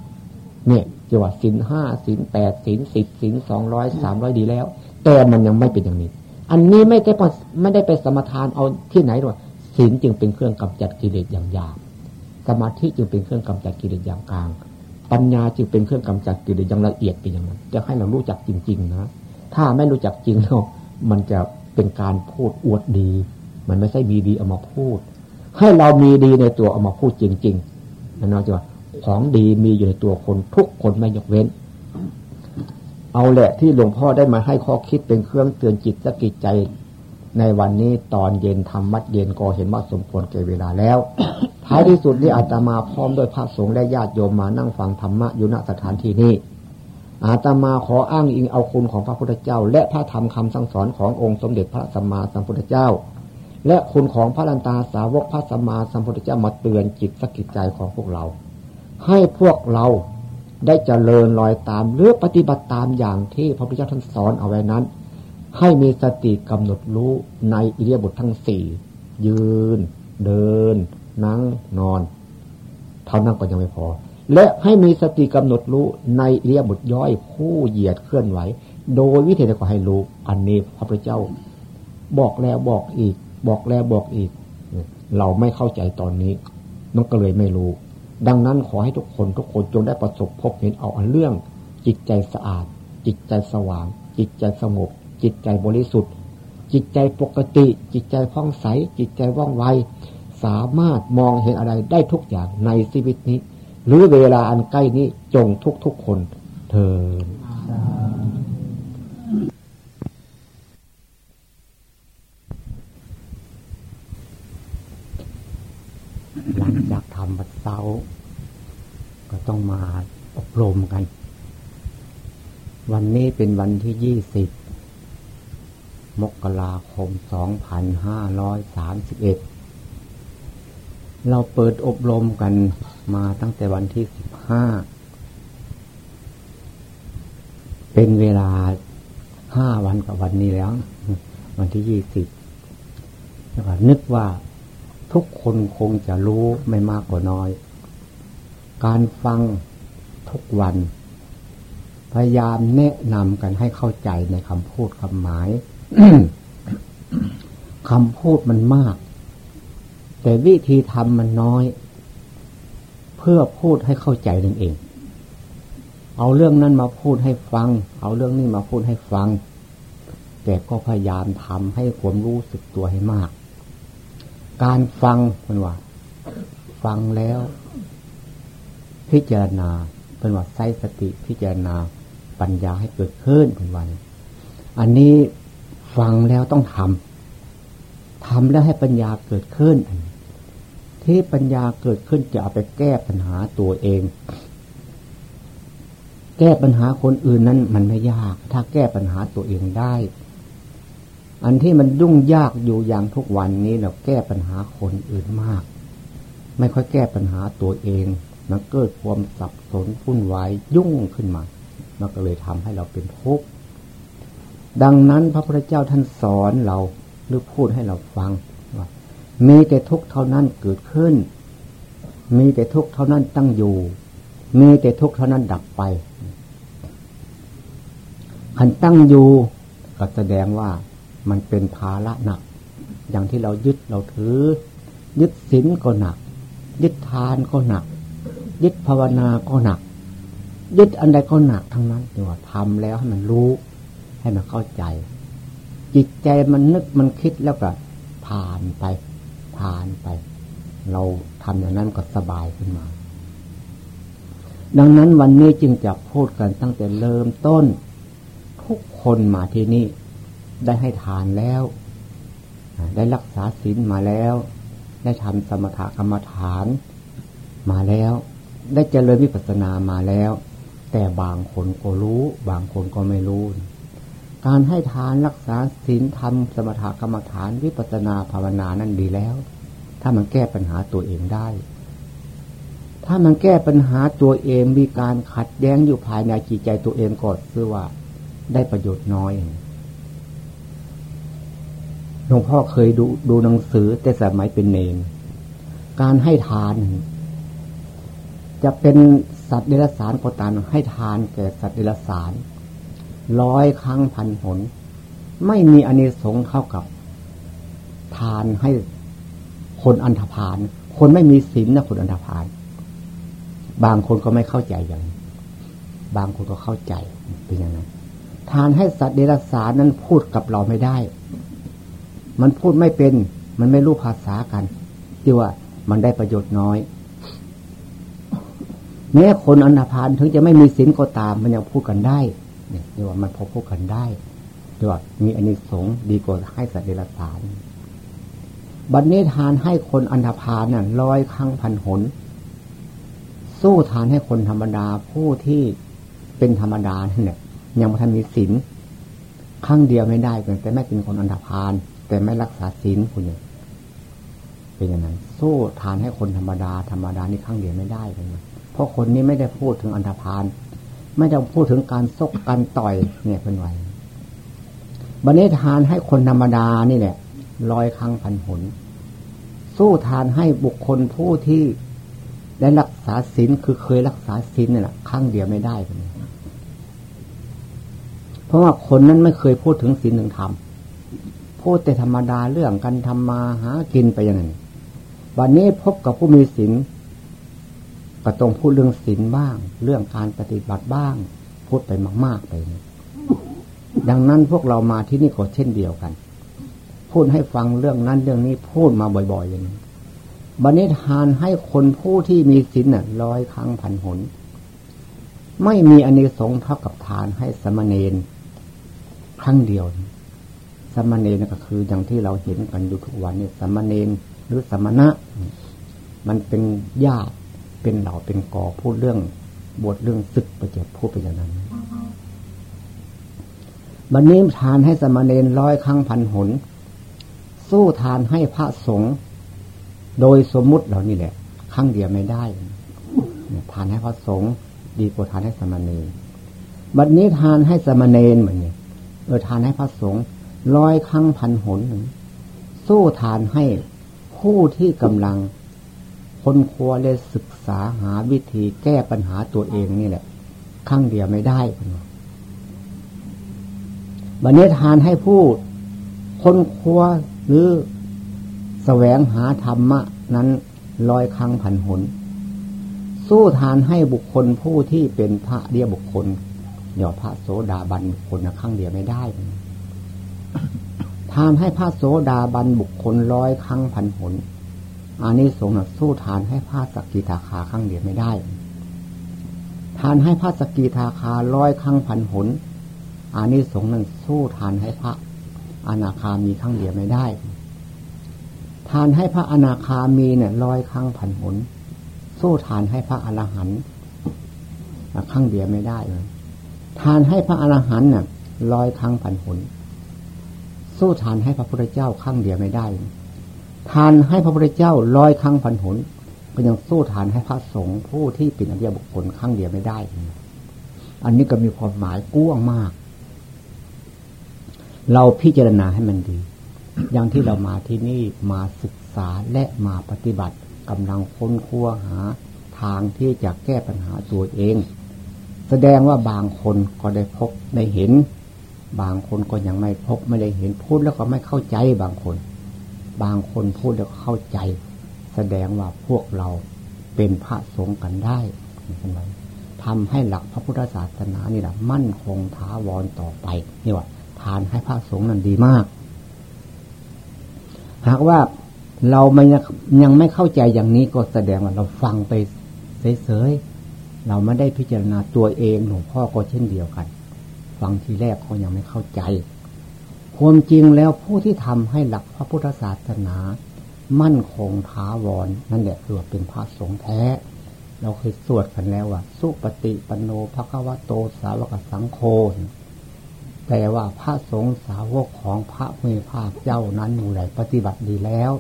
เนี่ยจะว่าสินห้าสินแปดสินสิบสินสองร้อยสามร้อยดีแล้ว แต่มันยังไม่เป็นอย่างนี้ อันนี้ไม่ได้ไม่ได้ไปสมทานเอาที่ไหนหรอกศีลจึงเป็นเครื่องกำจัดกิเลสอย่างหยาบสมาธิจึงเป็นเครื่องกำจัดกิเลสอย่างกลาง ปัญญาจึงเป็นเครื่องกำจัดกิเลสอย่างละเอียดเป็นอย่างนั้นจะให้เรารู้จักจริง ๆ นะ ถ้าไม่รู้จักจริงแล้วมันจะเป็นการพูดอวดดี มันไม่ใช่มีดีเอามาพูด ให้เรามีดีในตัวเอามาพูดจริงๆนั่นจะว่าของดีมีอยู่ในตัวคนทุกคนไม่ยกเว้น เอาแหละที่หลวงพ่อได้มาให้ข้อคิดเป็นเครื่องเตือนจิตสกิจใจในวันนี้ตอนเย็นทำมัดเย็นก็เห็นว่าสมควรเก่เวลาแล้ว ท้ายที่สุดนี่อาตมาพร้อมด้วยพระสงฆ์และญาติโยมมานั่งฟังธรรมะอยู่ณสถานที่นี้อาตมาขออ้างอิงเอาคุณของพระพุทธเจ้า และพระธรรมคำสั่งสอนขององค์สมเด็จพระสัมมาสัมพุทธเจ้า และคุณของพระลันตาสาวกพระสัมมาสัมพุทธเจ้ามาเตือนจิตสกิจใจของพวกเรา ให้พวกเราได้เจริญรอยตามหรือปฏิบัติตามอย่างที่พระพุทธเจ้าท่านสอนเอาไว้นั้น ให้มีสติกำหนดรู้ในอิเดียบททั้งสี่ยืน เดิน นั่งนอน เท่านั้นก็ยังไม่พอ และให้มีสติกำหนดรู้ในเดียบทย่อยผู้เหยียดเคลื่อนไหว โดยวิธีใดก็ให้รู้ อันนี้พระพุทธเจ้า บอกแล้วบอกอีก บอกแล้วบอกอีก เราไม่เข้าใจตอนนี้มันก็เลยไม่รู้ ดังนั้นขอให้ทุกคนทุกคนจงได้ประสบพบเห็นเอาอันเรื่อง จิตใจสะอาด จิตใจสว่าง จิตใจสงบจิตใจบริสุทธิ์จิตใจปกติ จิตใจพ่องใส จิตใจว่องไว สามารถมองเห็นอะไรได้ทุกอย่างในชีวิตนี้ หรือเวลาอันใกล้นี้จงทุกทุกคนเธอหลังจากทำวัดเสาก็ต้องมาอบรมกัน วันนี้เป็นวันที่ยี่สิบมกราคมสองพันห้าร้อยสามสิบเอ็ด เราเปิดอบรมกันมาตั้งแต่วันที่สิบห้า เป็นเวลาห้าวันกับวันนี้แล้ว วันที่ยี่สิบแล้วก็นึกว่าทุกคนคงจะรู้ไม่มากกว่าน้อย การฟังทุกวัน พยายามแนะนำกันให้เข้าใจในคำพูดคำหมายคำพูดมันมาก แต่วิธีทำมันน้อย เพื่อพูดให้เข้าใจนั่นเอง เอาเรื่องนั้นมาพูดให้ฟัง เอาเรื่องนี้มาพูดให้ฟัง แต่ก็พยายามทำให้ความรู้สึกตัวให้มาก การฟังเป็นว่า ฟังแล้ว พิจารณาเป็นว่าใช้สติพิจารณาปัญญาให้เกิดขึ้นเป็นวันอันนี้ฟังแล้วต้องทำทำแล้วให้ปัญญาเกิดขึ้น ที่ปัญญาเกิดขึ้นจะเอาไปแก้ปัญหาตัวเอง แก้ปัญหาคนอื่นนั้นมันไม่ยาก ถ้าแก้ปัญหาตัวเองได้ อันที่มันยุ่งยากอยู่อย่างทุกวันนี้เราแก้ปัญหาคนอื่นมาก ไม่ค่อยแก้ปัญหาตัวเอง มันเกิดความสับสนวุ่นวายยุ่งขึ้นมา มันก็เลยทำให้เราเป็นทุกข์ดังนั้นพระพุทธเจ้าท่านสอนเราหรือพูดให้เราฟัง มีแต่ทุกข์เท่านั้นเกิดขึ้น มีแต่ทุกข์เท่านั้นตั้งอยู่ มีแต่ทุกข์เท่านั้นดับไปขันตั้งอยู่ก็แสดงว่ามันเป็นภาระหนัก อย่างที่เรายึดเราถือ ยึดศีลก็หนัก ยึดทานก็หนัก ยึดภาวนาก็หนัก ยึดอันใดก็หนักทั้งนั้นเดี๋ยวทำแล้วให้มันรู้ ให้มันเข้าใจ จิตใจมันนึกมันคิดแล้วก็ผ่านไป ผ่านไป เราทำอย่างนั้นก็สบายขึ้นมา ดังนั้นวันนี้จึงจะพูดกันตั้งแต่เริ่มต้น ทุกคนมาที่นี่ ได้ให้ทานแล้ว ได้รักษาศีลมาแล้ว ได้ทำสมถกรรมฐานมาแล้ว ได้เจริญวิปัสสนามาแล้ว แต่บางคนก็รู้ บางคนก็ไม่รู้ การให้ทานรักษาศีลทำสมถกรรมฐานวิปัสนาภาวนานั่นดีแล้ว ถ้ามันแก้ปัญหาตัวเองได้ ถ้ามันแก้ปัญหาตัวเองมีการขัดแย้งอยู่ภายในจิตใจตัวเองก็คือว่าได้ประโยชน์น้อยหลวงพ่อเคยดูดูหนังสือแต่สมัยเป็นเนนการให้ทาน จะเป็นสัตว์เดรัจฉานก็ตามให้ทานแก่สัตว์เดรัจฉาน ร้อยครั้งพันหน ไม่มีอเนกสงเท่ากับ ทานให้คนอันธพาลคนไม่มีศีลนะคนอันธพาลบางคนก็ไม่เข้าใจอย่าง บางคนก็เข้าใจเป็นอย่างนั้นทานให้สัตว์เดรัจฉานนั้นพูดกับเราไม่ได้ มันพูดไม่เป็น มันไม่รู้ภาษากันที่ว่ามันได้ประโยชน์น้อย แม้คนอันาพานถึงจะไม่มีศีลก็ตาม มันยังพูดกันได้ เนี่ยที่ว่ามันพอพูดกันได้ที่ว่ามีอันิสงส์ดีกว่าให้สัตว์เดรัจฉานบัดนี้ทานให้คนอันธพาลน่ะร้อยครั้งพันหน สู้ทานให้คนธรรมดาผู้ที่เป็นธรรมดาเนี่ยยังไม่ทันมีศีลครั้งเดียวไม่ได้แต่ไม่เป็นคนอันธพาลแต่ไม่รักษาศีลคุณเนี่ยเป็นอย่างนั้นสู้ทานให้คนธรรมดา ธรรมดานี่ครั้งเดียวไม่ได้เลยเพราะคนนี้ไม่ได้พูดถึงอันธพาล ไม่ได้พูดถึงการซกการต่อยเนี่ยเป็นไวบันนี้ทานให้คนธรรมดานี่แหละร้อยครั้งพันหน สู้ทานให้บุคคลผู้ที่ได้รักษาศีลคือเคยรักษาศีลนี่แหละครั้งเดียวไม่ได้เลยเพราะว่าคนนั้นไม่เคยพูดถึงศีลหนึ่งธรรมพูดแต่ธรรมดาเรื่องการทำมาหากินไปอย่างนั้นวันนี้พบกับผู้มีศีล ก็ต้องพูดเรื่องศีลบ้าง เรื่องการปฏิบัติบ้าง พูดไปมากๆไป ดังนั้นพวกเรามาที่นี่ก็เช่นเดียวกัน พูดให้ฟังเรื่องนั้นเรื่องนี้พูดมาบ่อยๆอย่างนี้บันเนทานให้คนผู้ที่มีศีลน่ะร้อยครั้งพันหน ไม่มีอเนกสงส์เท่ากับทานให้สมณเณรครั้งเดียว สมณเณรก็คืออย่างที่เราเห็นกันอยู่ทุกวันเนี่ยสมณเณรหรือสมณะ มันเป็นญาติ เป็นเหล่าเป็นกอพูดเรื่องบทเรื่องศึกไปเจ็บพูดไปอย่างนั้นบันนี้ทานให้สมณเณรร้อยครั้งพันหน สู้ทานให้พระสงฆ์โดยสมมุติเรานี่แหละ ครั้งเดียวไม่ได้ทานให้พระสงฆ์ดีกว่าทานให้สมณเณรบัดนี้ทานให้สมณเณรเหมือนนี่เออทานให้พระสงฆ์ร้อยครั้งพันหน สู้ทานให้ผู้ที่กำลัง คนครัวเลยศึกษาหาวิธีแก้ปัญหาตัวเองนี่แหละครั้งเดียวไม่ได้คุณบันเนี้ทานให้ผู้คนครัวหรือแสวงหาธรรมะ นั้นร้อยครั้งพันหน สู้ทานให้บุคคลผู้ที่เป็นพระเดียบุคคลเดี๋ยวพระโสดาบันบุคคลนะครั้งเดียวไม่ได้ทานให้พระโสดาบันบุคคลร้อยครั้งพันหน อันนี้สงฆ์สู้ทานให้พระสกิทาคาครั้งเดียวไม่ได้ ทานให้พระสกิทาคาร้อยครั้งพันหนอันนี้สงฆ์นั้นสู้ทานให้พระอนาคามีครั้งเดียวไม่ได้ ทานให้พระอนาคามีเนี่ยร้อยครั้งพันหนสู้ทานให้พระอรหันต์ครั้งเดียวไม่ได้เลยทานให้พระอรหันต์น่ะร้อยครั้งพันหนสู้ทานให้พระพุทธเจ้าครั้งเดียวไม่ได้ ทานให้พระพุทธเจ้าร้อยครั้งพันหนก็ยังสู้ทานให้พระสงฆ์ผู้ที่เป็นอริยบุคคลครั้งเดียวไม่ได้ อันนี้ก็มีความหมายกว้างมาก เราพิจารณาให้มันดี อย่างที่เรามาที่นี่มาศึกษาและมาปฏิบัติกำลังค้นคว้าหาทางที่จะแก้ปัญหาตัวเอง แสดงว่าบางคนก็ได้พบได้เห็น บางคนก็ยังไม่พบไม่ได้เห็นพูดแล้วก็ไม่เข้าใจบางคน บางคนพูดแล้วเข้าใจ แสดงว่าพวกเราเป็นพระสงฆ์กันได้ไหมทำให้หลักพระพุทธศาสนานี่แหละมั่นคงถาวรต่อไปนี่ว่าทานให้พระสงฆ์นั้นดีมาก หากว่าเราไม่ยังไม่เข้าใจอย่างนี้ก็แสดงว่าเราฟังไปเฉยๆเราไม่ได้พิจารณาตัวเองหลวงพ่อก็เช่นเดียวกัน ฟังทีแรกก็ยังไม่เข้าใจ ความจริงแล้วผู้ที่ทำให้หลักพระพุทธศาสนา มั่นคงท้าวรนั่นแหละคือเป็นพระสงฆ์แท้ เราเคยสวดกันแล้วว่า สุปฏิปโนภควโตสาวกสังโฆแต่ว่าพระสงฆ์สาวกของพระมือภาคเจ้านั้นหมู่ใดปฏิบัติดีแล้ว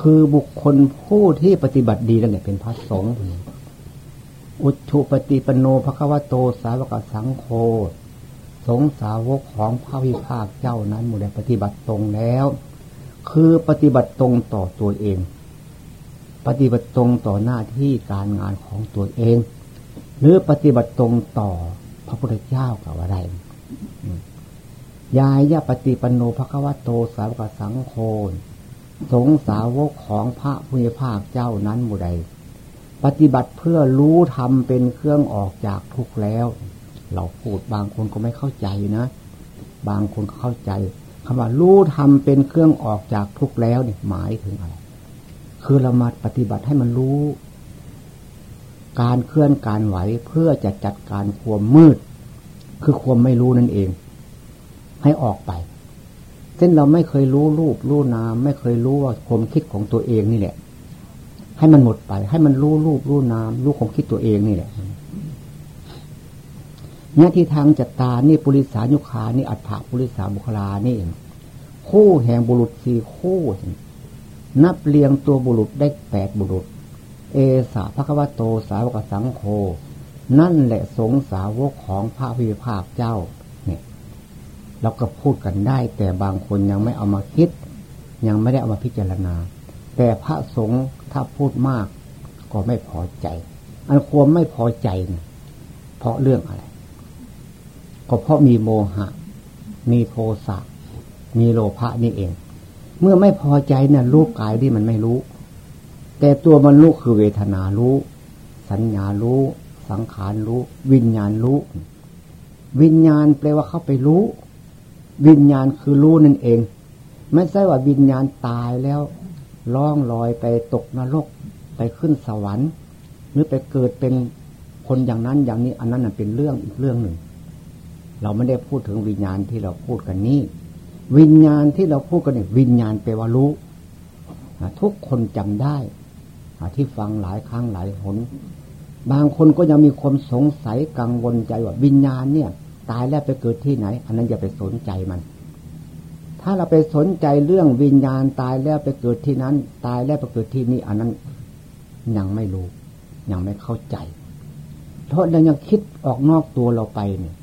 คือบุคคลผู้ที่ปฏิบัติดีนั่นแหละเป็นพระสงฆ์อุชุปฏิปโนภควโตสาวกสังโฆ สงสาวกของพระวิภาคเจ้านั้นหมู่ใดปฏิบัติตรงแล้ว คือปฏิบัติตรงต่อตัวเอง ปฏิบัติตรงต่อหน้าที่การงานของตัวเอง หรือปฏิบัติตรงต่อพระพุทธเจ้ากับอะไรยายยะปฏิปโนภควโตสาวกสังโฆสงสาวกของพระพุทธภาคเจ้านั้นบุใด ปฏิบัติเพื่อรู้ทำเป็นเครื่องออกจากทุกข์แล้ว เราพูดบางคนก็ไม่เข้าใจนะ บางคนเข้าใจคำว่ารู้ทำเป็นเครื่องออกจากทุกข์แล้วเนี่ยหมายถึงอะไร คือเรามาปฏิบัติให้มันรู้ การเคลื่อนการไหวเพื่อจะจัดการความมืด คือความไม่รู้นั่นเอง ให้ออกไปเช่นเราไม่เคยรู้รูปรู้นาม ไม่เคยรู้ว่าความคิดของตัวเองนี่แหละ ให้มันหมดไป ให้มันรู้รูปรู้นามรู้ความคิดตัวเองนี่แหละ เนี่ยที่ทางจัตตานี่ปุริสายุคานี่อัฏฐปุริสาบุคลานี่คู่แห่งบุรุษสี่คู่ นับเรียงตัวบุรุษได้แปดบุรุษ เอสาพระควโตสาวกสังโฆนั่นแหละสงสาวกของพระวิภาคเจ้าเนี่ยเราก็พูดกันได้ แต่บางคนยังไม่เอามาคิด ยังไม่ได้เอามาพิจารณา แต่พระสงฆ์ถ้าพูดมาก ก็ไม่พอใจ อันความไม่พอใจเนี่ยเพราะเรื่องอะไร ก็เพราะมีโมหะ มีโทสะ มีโลภะนี่เอง เมื่อไม่พอใจเนี่ยรูปกายที่มันไม่รู้ แต่ตัวมันรู้คือเวทนารู้ สัญญารู้ สังขารรู้ วิญญาณรู้ วิญญาณแปลว่าเข้าไปรู้ วิญญาณคือรู้นั่นเอง ไม่ใช่ว่าวิญญาณตายแล้วล่องลอยไปตกนรกไปขึ้นสวรรค์หรือไปเกิดเป็นคนอย่างนั้นอย่างนี้อันนั้นเป็นเรื่องอีกเรื่องหนึ่ง เราไม่ได้พูดถึงวิญญาณที่เราพูดกันนี้ วิญญาณที่เราพูดกันเนี่ยวิญญาณแปว่ารู้ทุกคนจำได้ที่ฟังหลายครั้งหลายหน บางคนก็ยังมีความสงสัยกังวลใจว่าวิญญาณเนี่ย ตายแล้วไปเกิดที่ไหน อันนั้นอย่าไปสนใจมัน ถ้าเราไปสนใจเรื่องวิญญาณตายแล้วไปเกิดที่นั้น ตายแล้วไปเกิดที่นี่อันนั้นยังไม่รู้ยังไม่เข้าใจ เพราะเรายังคิดออกนอกตัวเราไปเนี่ย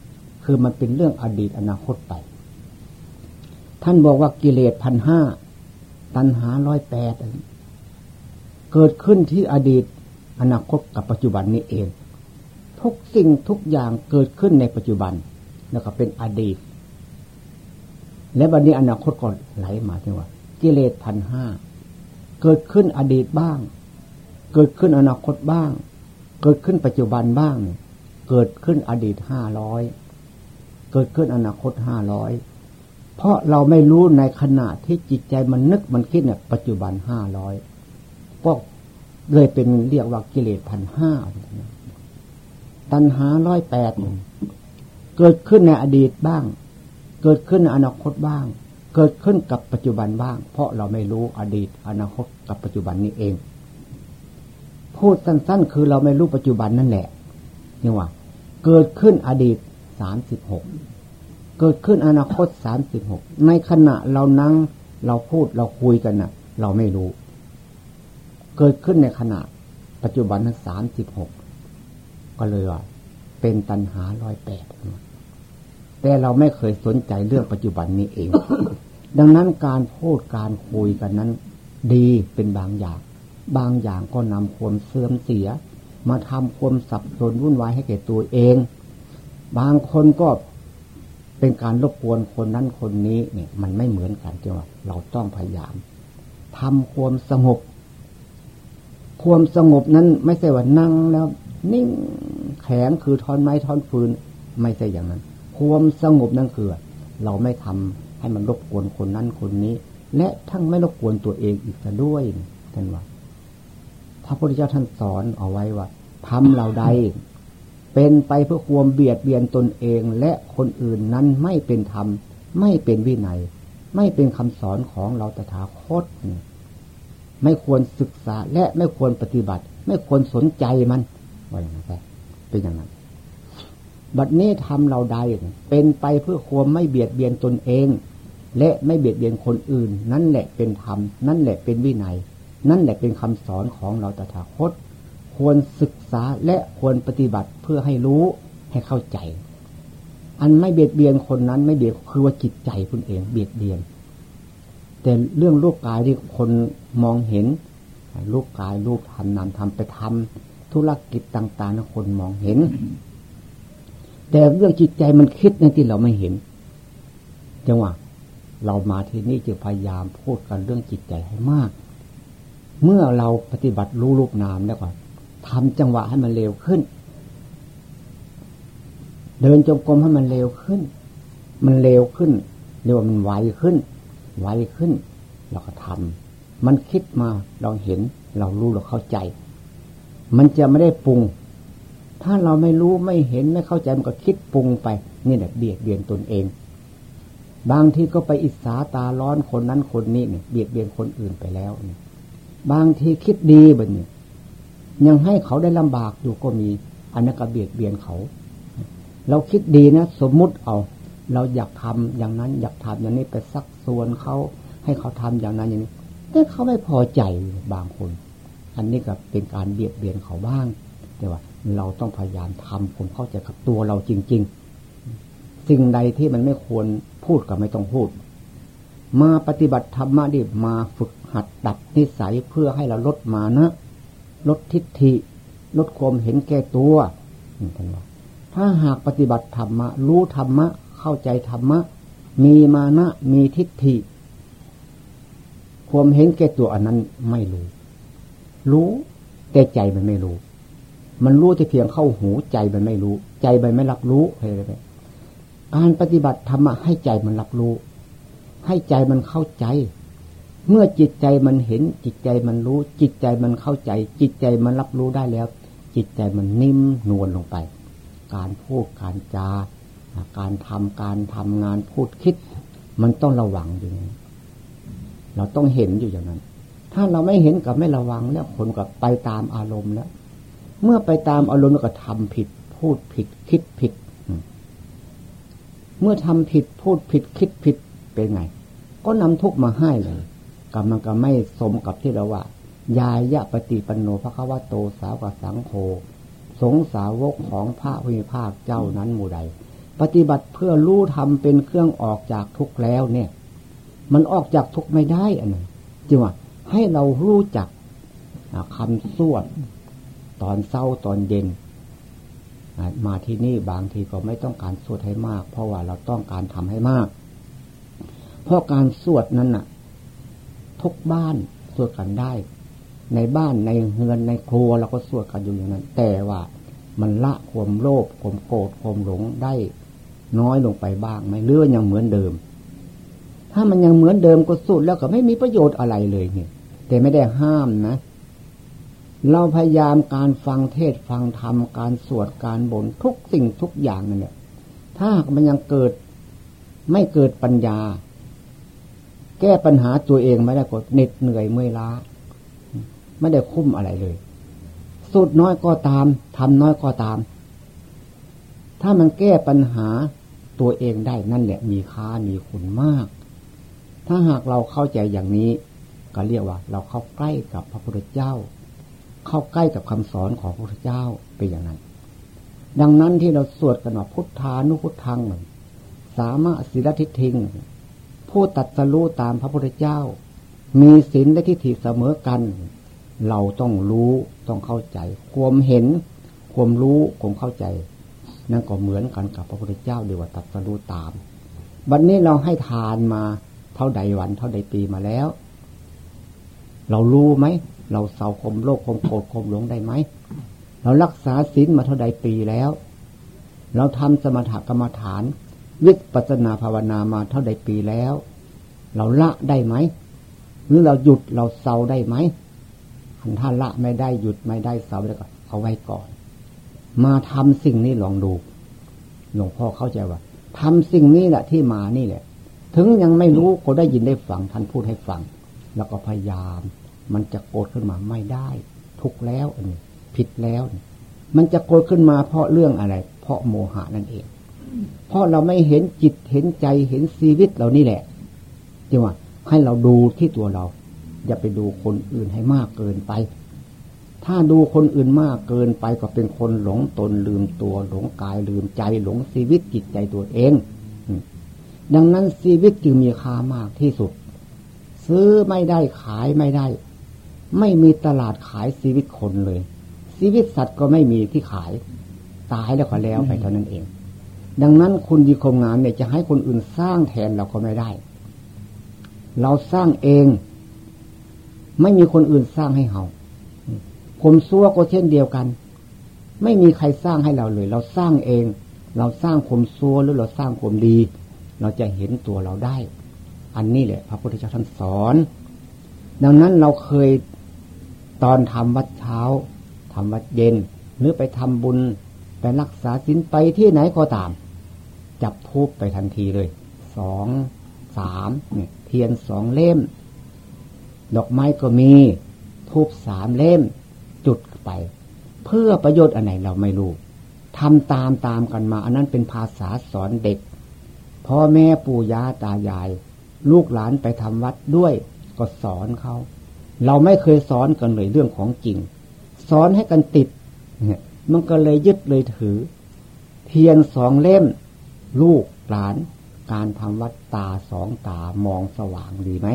คือมันเป็นเรื่องอดีตอนาคตไป ท่านบอกว่ากิเลสพันห้าตัณหาร้อยแปดเกิดขึ้นที่อดีตอนาคตกับปัจจุบันนี้เอง ทุกสิ่งทุกอย่างเกิดขึ้นในปัจจุบันแล้วก็เป็นอดีต และวันนี้อนาคตก็ไหลมาที่ว่า กิเลสพันห้าเกิดขึ้นอดีตบ้าง เกิดขึ้นอนาคตบ้าง เกิดขึ้นปัจจุบันบ้าง เกิดขึ้นอดีตห้าร้อย เกิดขึ้นอนาคตห้าร้อยเพราะเราไม่รู้ในขณะที่จิตใจมันนึกมันคิดเนี่ยปัจจุบันห้าร้อยก็เลยเป็นเรียกว่ากิเลสพันห้าตัณหาร้อยแปดเกิดขึ้นในอดีตบ้าง เกิดขึ้นในอนาคตบ้าง เกิดขึ้นกับปัจจุบันบ้าง เพราะเราไม่รู้อดีต อนาคตกับปัจจุบันนี้เอง พูดสั้นๆ คือเราไม่รู้ปัจจุบันนั่นแหละนี่ว่า เกิดขึ้นอดีต สามสิบหกเกิดขึ้นอนาคตสามสิบหกในขณะเรานั่งเราพูดเราคุยกันนะ่ะ เราไม่รู้ เกิดขึ้นในขณะ ปัจจุบันทั้งสามสิบหกก็เลยว่าเป็นตัณหาลอยแปดแต่เราไม่เคยสนใจเรื่องปัจจุบันนี้เอง ดังนั้นการพูดการคุยกันนั้น ดีเป็นบางอย่าง บางอย่างก็นำความเสื่อมเสีย มาทำความสับสนวุ่นวายให้แก่ตัวเอง บางคนก็เป็นการรบกวนคนนั้นคนนี้เนี่ยมันไม่เหมือนกันจังว่าเราต้องพยายามทำความสงบ ความสงบนั้นไม่ใช่ว่านั่งแล้ว นิ่งแข็งคือทอนไม้ทอนฟืน ไม่ใช่อย่างนั้น ความสงบนั่นคือ เราไม่ทำให้มันรบกวนคนนั้นคนนี้ และทั้งไม่รบกวนตัวเองอีกด้วยท่านว่าพระพุทธเจ้าท่านสอนเอาไว้ว่าทำเราใด เป็นไปเพื่อความเบียดเบียนตนเองและคนอื่นนั้นไม่เป็นธรรม ไม่เป็นวินัย ไม่เป็นคำสอนของเราตถาคต ไม่ควรศึกษาและไม่ควรปฏิบัติ ไม่ควรสนใจมันว่าอย่างไรเป็นอย่างนั้นบัดนี้ทำเราใดเป็นไปเพื่อความไม่เบียดเบียนตนเอง และไม่เบียดเบียนคนอื่น นั่นแหละเป็นธรรม นั่นแหละเป็นวินัย นั่นแหละเป็นคำสอนของเราตถาคต ควรศึกษาและควรปฏิบัติเพื่อให้รู้ให้เข้าใจ อันไม่เบียดเบียนคนนั้นไม่เบียดคือว่าจิตใจคุณเอง เบียดเบียน แต่เรื่องรูปกายที่คนมองเห็นรูปกายรูปทำนามทำไปทำธุรกิจต่างๆคนมองเห็น แต่เรื่องจิตใจมันคิดในที่เราไม่เห็นจังหวะเรามาที่นี่จึงพยายามพูดกันเรื่องจิตใจให้มาก เมื่อเราปฏิบัติรู้รูปนามแล้วก่อน ทำจังหวะให้มันเร็วขึ้น เดินจงกรมให้มันเร็วขึ้น มันเร็วขึ้นเรียกว่ามันไวขึ้น ไวขึ้น เราก็ทำมันคิดมาเราเห็น เรารู้เราเข้าใจ มันจะไม่ได้ปรุง ถ้าเราไม่รู้ไม่เห็นไม่เข้าใจมันก็คิดปรุงไป นี่แหละเบียดเบียนตนเอง บางทีก็ไปอิจฉาตาร้อนคนนั้นคนนี้เนี่ยเบียดเบียนคนอื่นไปแล้วเนี่ยบางทีคิดดีแบบนี้ ยังให้เขาได้ลำบากอยู่ก็มี อันนั้นก็เบียดเบียนเขา เราคิดดีนะ สมมุติเอา เราอยากทำอย่างนั้น อยากทำอย่างนี้ไปซักส่วนเขาให้เขาทำอย่างนั้นอย่างนี้ แต่เขาไม่พอใจบางคน อันนี้ก็เป็นการเบียดเบียนเขาบ้าง แต่ว่า เราต้องพยายามทำคนเข้าใจกับตัวเราจริง ๆ สิ่งใดที่มันไม่ควรพูดก็ไม่ต้องพูด มาปฏิบัติธรรมะดิมาฝึกหัดดัดนิสัยเพื่อให้เราลดมานะ ลดทิฏฐิ ลดความเห็นแก่ตัวท่านว่าถ้าหากปฏิบัติธรรมะ รู้ธรรมะ เข้าใจธรรมะ มีมานะ มีทิฏฐิ ความเห็นแก่ตัวอันนั้นไม่รู้ รู้แต่ใจมันไม่รู้ มันรู้แต่เพียงเข้าหูใจมันไม่รู้ ใจมันไม่รับรู้อะไรไปการปฏิบัติธรรมะให้ใจมันรับรู้ ให้ใจมันเข้าใจ เมื่อจิตใจมันเห็น จิตใจมันรู้ จิตใจมันเข้าใจ จิตใจมันรับรู้ได้แล้ว จิตใจมันนิ่มนวลลงไป การพูดการจาการทำการทำงานพูดคิด มันต้องระวังอยู่นี้เราต้องเห็นอยู่อย่างนั้น ถ้าเราไม่เห็นกับไม่ระวังแล้วคนกับไปตามอารมณ์แล้ว เมื่อไปตามอารมณ์ก็ทำผิด พูดผิดคิดผิด เมื่อทำผิดพูดผิดคิดผิดเป็นไง ก็นำทุกมาให้เลย กำลังก็ไม่สมกับที่เราว่ายายะปฏิปันโนพระคัมภโตสาวกสังโฆสงสาวกของพระวิภาคเจ้านั้นหมู่ใด ปฏิบัติเพื่อรู้ทำเป็นเครื่องออกจากทุกข์แล้วเนี่ย มันออกจากทุกข์ไม่ได้อันนั้นจึงว่าให้เรารู้จักคำสวดตอนเศร้าตอนเย็นมาที่นี่บางทีก็ไม่ต้องการสวดให้มาก เพราะว่าเราต้องการทำให้มาก เพราะการสวดนั้นน่ะ ทุกบ้านสวดกันได้ ในบ้านในเฮือนในครัวเราก็สวดกันอยู่อย่างนั้น แต่ว่ามันละความโลภความโกรธความหลงได้น้อยลงไปบ้างไหม่เลื่อยังเหมือนเดิม ถ้ามันยังเหมือนเดิมก็สุดแล้วก็ไม่มีประโยชน์อะไรเลยเนี่ยแต่ไม่ได้ห้ามนะ เราพยายามการฟังเทศฟังธรรมการสวดการบ่นทุกสิ่งทุกอย่างนั่นแหละถ้ามันยังเกิดไม่เกิดปัญญา แก้ปัญหาตัวเองไม่ได้ก็เหน็ดเหนื่อยเมื่อยล้า ไม่ได้คุ้มอะไรเลย สุดน้อยก็ตามทำน้อยก็ตาม ถ้ามันแก้ปัญหาตัวเองได้นั่นแหละมีค่ามีคุณมาก ถ้าหากเราเข้าใจอย่างนี้ ก็เรียกว่า เราเข้าใกล้กับพระพุทธเจ้า เข้าใกล้กับคำสอนของพระพุทธเจ้าเป็นอย่างนั้น ดังนั้นที่เราสวดกันว่าพุทธานุพุทธังสามารถศิลทิทิง ผู้ตัดสรู้ตามพระพุทธเจ้า มีศีลและทิฏฐิเสมอกัน เราต้องรู้ต้องเข้าใจ ความเห็น ความรู้ความเข้าใจ นั่นก็เหมือนกันกับพระพุทธเจ้าเดียวว่าตัดสรู้ตามบัดนนี้เราให้ทานมาเท่าใดวัน เท่าใดปีมาแล้ว เรารู้ไหม เราเศร้าคมโลกคมโกรธคมหลงได้ไหมเรารักษาศีลมาเท่าใดปีแล้ว เราทำสมถกรรมฐาน วิปัสนาภาวนามาเท่าใดปีแล้ว เราละได้ไหมหรือเราหยุดเราเศร้าได้ไหมถ้าละไม่ได้หยุดไม่ได้เศร้าแล้วก็เอาไว้ก่อน มาทำสิ่งนี้ลองดูหลวงพ่อเข้าใจว่าทำสิ่งนี้แหละที่มานี่แหละ ถึงยังไม่รู้ก็ได้ยินได้ฟังท่านพูดให้ฟัง แล้วก็พยายาม มันจะโกรธขึ้นมาไม่ได้ ทุกแล้วอันนี้ผิดแล้ว มันจะโกรธขึ้นมาเพราะเรื่องอะไร เพราะโมหะนั่นเอง เพราะเราไม่เห็นจิตเห็นใจเห็นชีวิตเรานี่แหละจริงว่าให้เราดูที่ตัวเรา อย่าไปดูคนอื่นให้มากเกินไป ถ้าดูคนอื่นมากเกินไปก็เป็นคนหลงตนลืมตัว หลงกายลืมใจ หลงชีวิตจิตใจตัวเองดังนั้นชีวิตจึงมีค่ามากที่สุด ซื้อไม่ได้ขายไม่ได้ ไม่มีตลาดขายชีวิตคนเลยชีวิตสัตว์ก็ไม่มีที่ขาย ตายแล้วก็แล้วไปเท่านั้นเอง ดังนั้นคุณดีคมงามเนี่ยจะให้คนอื่นสร้างแทนเราก็ไม่ได้ เราสร้างเอง ไม่มีคนอื่นสร้างให้เราผมซัวก็เช่นเดียวกัน ไม่มีใครสร้างให้เราเลย เราสร้างเอง เราสร้างความซัวหรือเราสร้างความดี เราจะเห็นตัวเราได้ อันนี้แหละ พระพุทธเจ้าท่านสอน ดังนั้นเราเคยตอนทำวัดเช้าทำวัดเย็น หรือไปทำบุญ ไปรักษาศีลไปที่ไหนก็ตาม จับทูบไปทันทีเลย สอง สามเนี่ยเทียนสองเล่ม ดอกไม้ก็มี ทูบสามเล่ม จุดไป เพื่อประโยชน์อันไหนเราไม่รู้ทำตามตามกันมา อันนั้นเป็นภาษาสอนเด็กพ่อแม่ปู่ย่าตายาย ลูกหลานไปทำวัดด้วย ก็สอนเขา เราไม่เคยสอนกันเลยเรื่องของจริง สอนให้กันติด มันก็เลยยึดเลยถือ เทียนสองเล่ม ลูกหลาน การทำวัดตาสองตามองสว่างดีไหม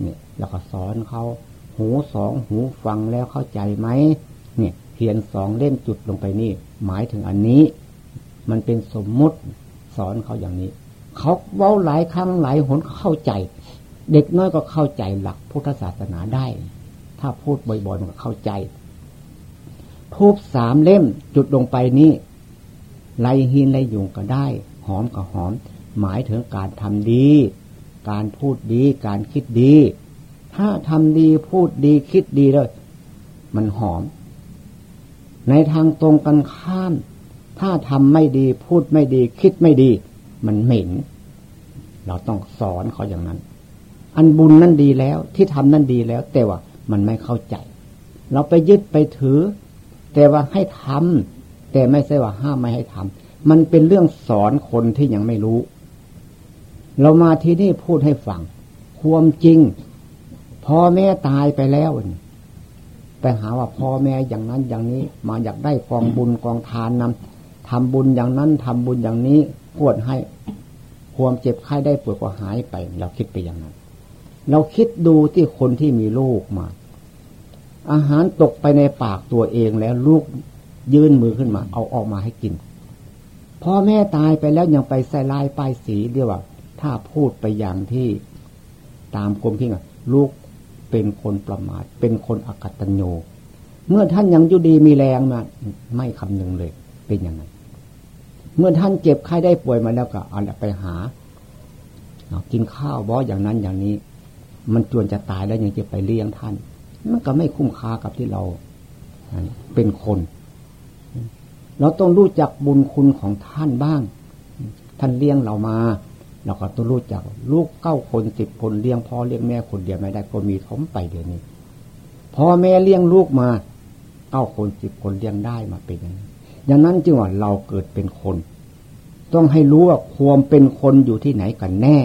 เนี่ยแล้วก็สอนเขาหูสองหูฟังแล้วเข้าใจไหมเนี่ยเทียนสองเล่นจุดลงไปนี่ หมายถึงอันนี้ มันเป็นสมมุติสอนเขาอย่างนี้ เขาเว้าหลายครั้งหลายหนเข้าใจ เด็กน้อยก็เข้าใจหลักพุทธศาสนาได้ ถ้าพูดบ่อยๆมันก็เข้าใจ ทูบสามเล่มจุดลงไปนี้ไล่หินไล่ยุงก็ได้ หอมก็หอม หมายถึงการทำดี การพูดดี การคิดดี ถ้าทำดีพูดดีคิดดีเลย มันหอม ในทางตรงกันข้าม ถ้าทำไม่ดีพูดไม่ดี คิดไม่ดี มันเหม็น เราต้องสอนเขาอย่างนั้น อันบุญนั่นดีแล้วที่ทำนั่นดีแล้ว แต่ว่ามันไม่เข้าใจ เราไปยึดไปถือ แต่ว่าให้ทำแต่ไม่ใช่ว่าห้ามไม่ให้ทำมันเป็นเรื่องสอนคนที่ยังไม่รู้ เรามาที่นี่พูดให้ฟังความจริงพ่อแม่ตายไปแล้วไปหาว่าพ่อแม่อย่างนั้นอย่างนี้ มาอยากได้กองบุญกองทานนำทำบุญอย่างนั้นทำบุญอย่างนี้ปวดให้ความเจ็บไข้ได้ปวดก็หายไป เราคิดไปอย่างนั้น เราคิดดูที่คนที่มีลูกมา อาหารตกไปในปากตัวเองแล้วลูกยื่นมือขึ้นมา เอาออกมาให้กิน พ่อแม่ตายไปแล้วยังไปใส่ลายป้ายสีเดียวว่า ถ้าพูดไปอย่างที่ตามกรมที่ลูกเป็นคนประมาทเป็นคนอกตัญโญเมื่อท่านยังยุดีมีแรงมาไม่คำนึงเลย เป็นยังไงเมื่อท่านเจ็บไข้ได้ป่วยมาแล้วก็เอาไปหาากินข้าวบออย่างนั้นอย่างนี้ มันจวนจะตายแล้วยังจะไปเลี้ยงท่าน มันก็ไม่คุ้มค่ากับที่เราเป็นคน เราต้องรู้จักบุญคุณของท่านบ้าง ท่านเลี้ยงเรามาเราก็ต้องรู้จักลูกเก้าคนสิบคนเลี้ยงพ่อเลี้ยงแม่คนเดียวไม่ได้ก็มีทมไปเดี๋ยวนี้พ่อแม่เลี้ยงลูกมาเก้าคนสิบคนเลี้ยงได้มาเป็นอย่างนั้นอย่างนั้นจึงว่าเราเกิดเป็นคน ต้องให้รู้ว่าความเป็นคนอยู่ที่ไหนกันแน่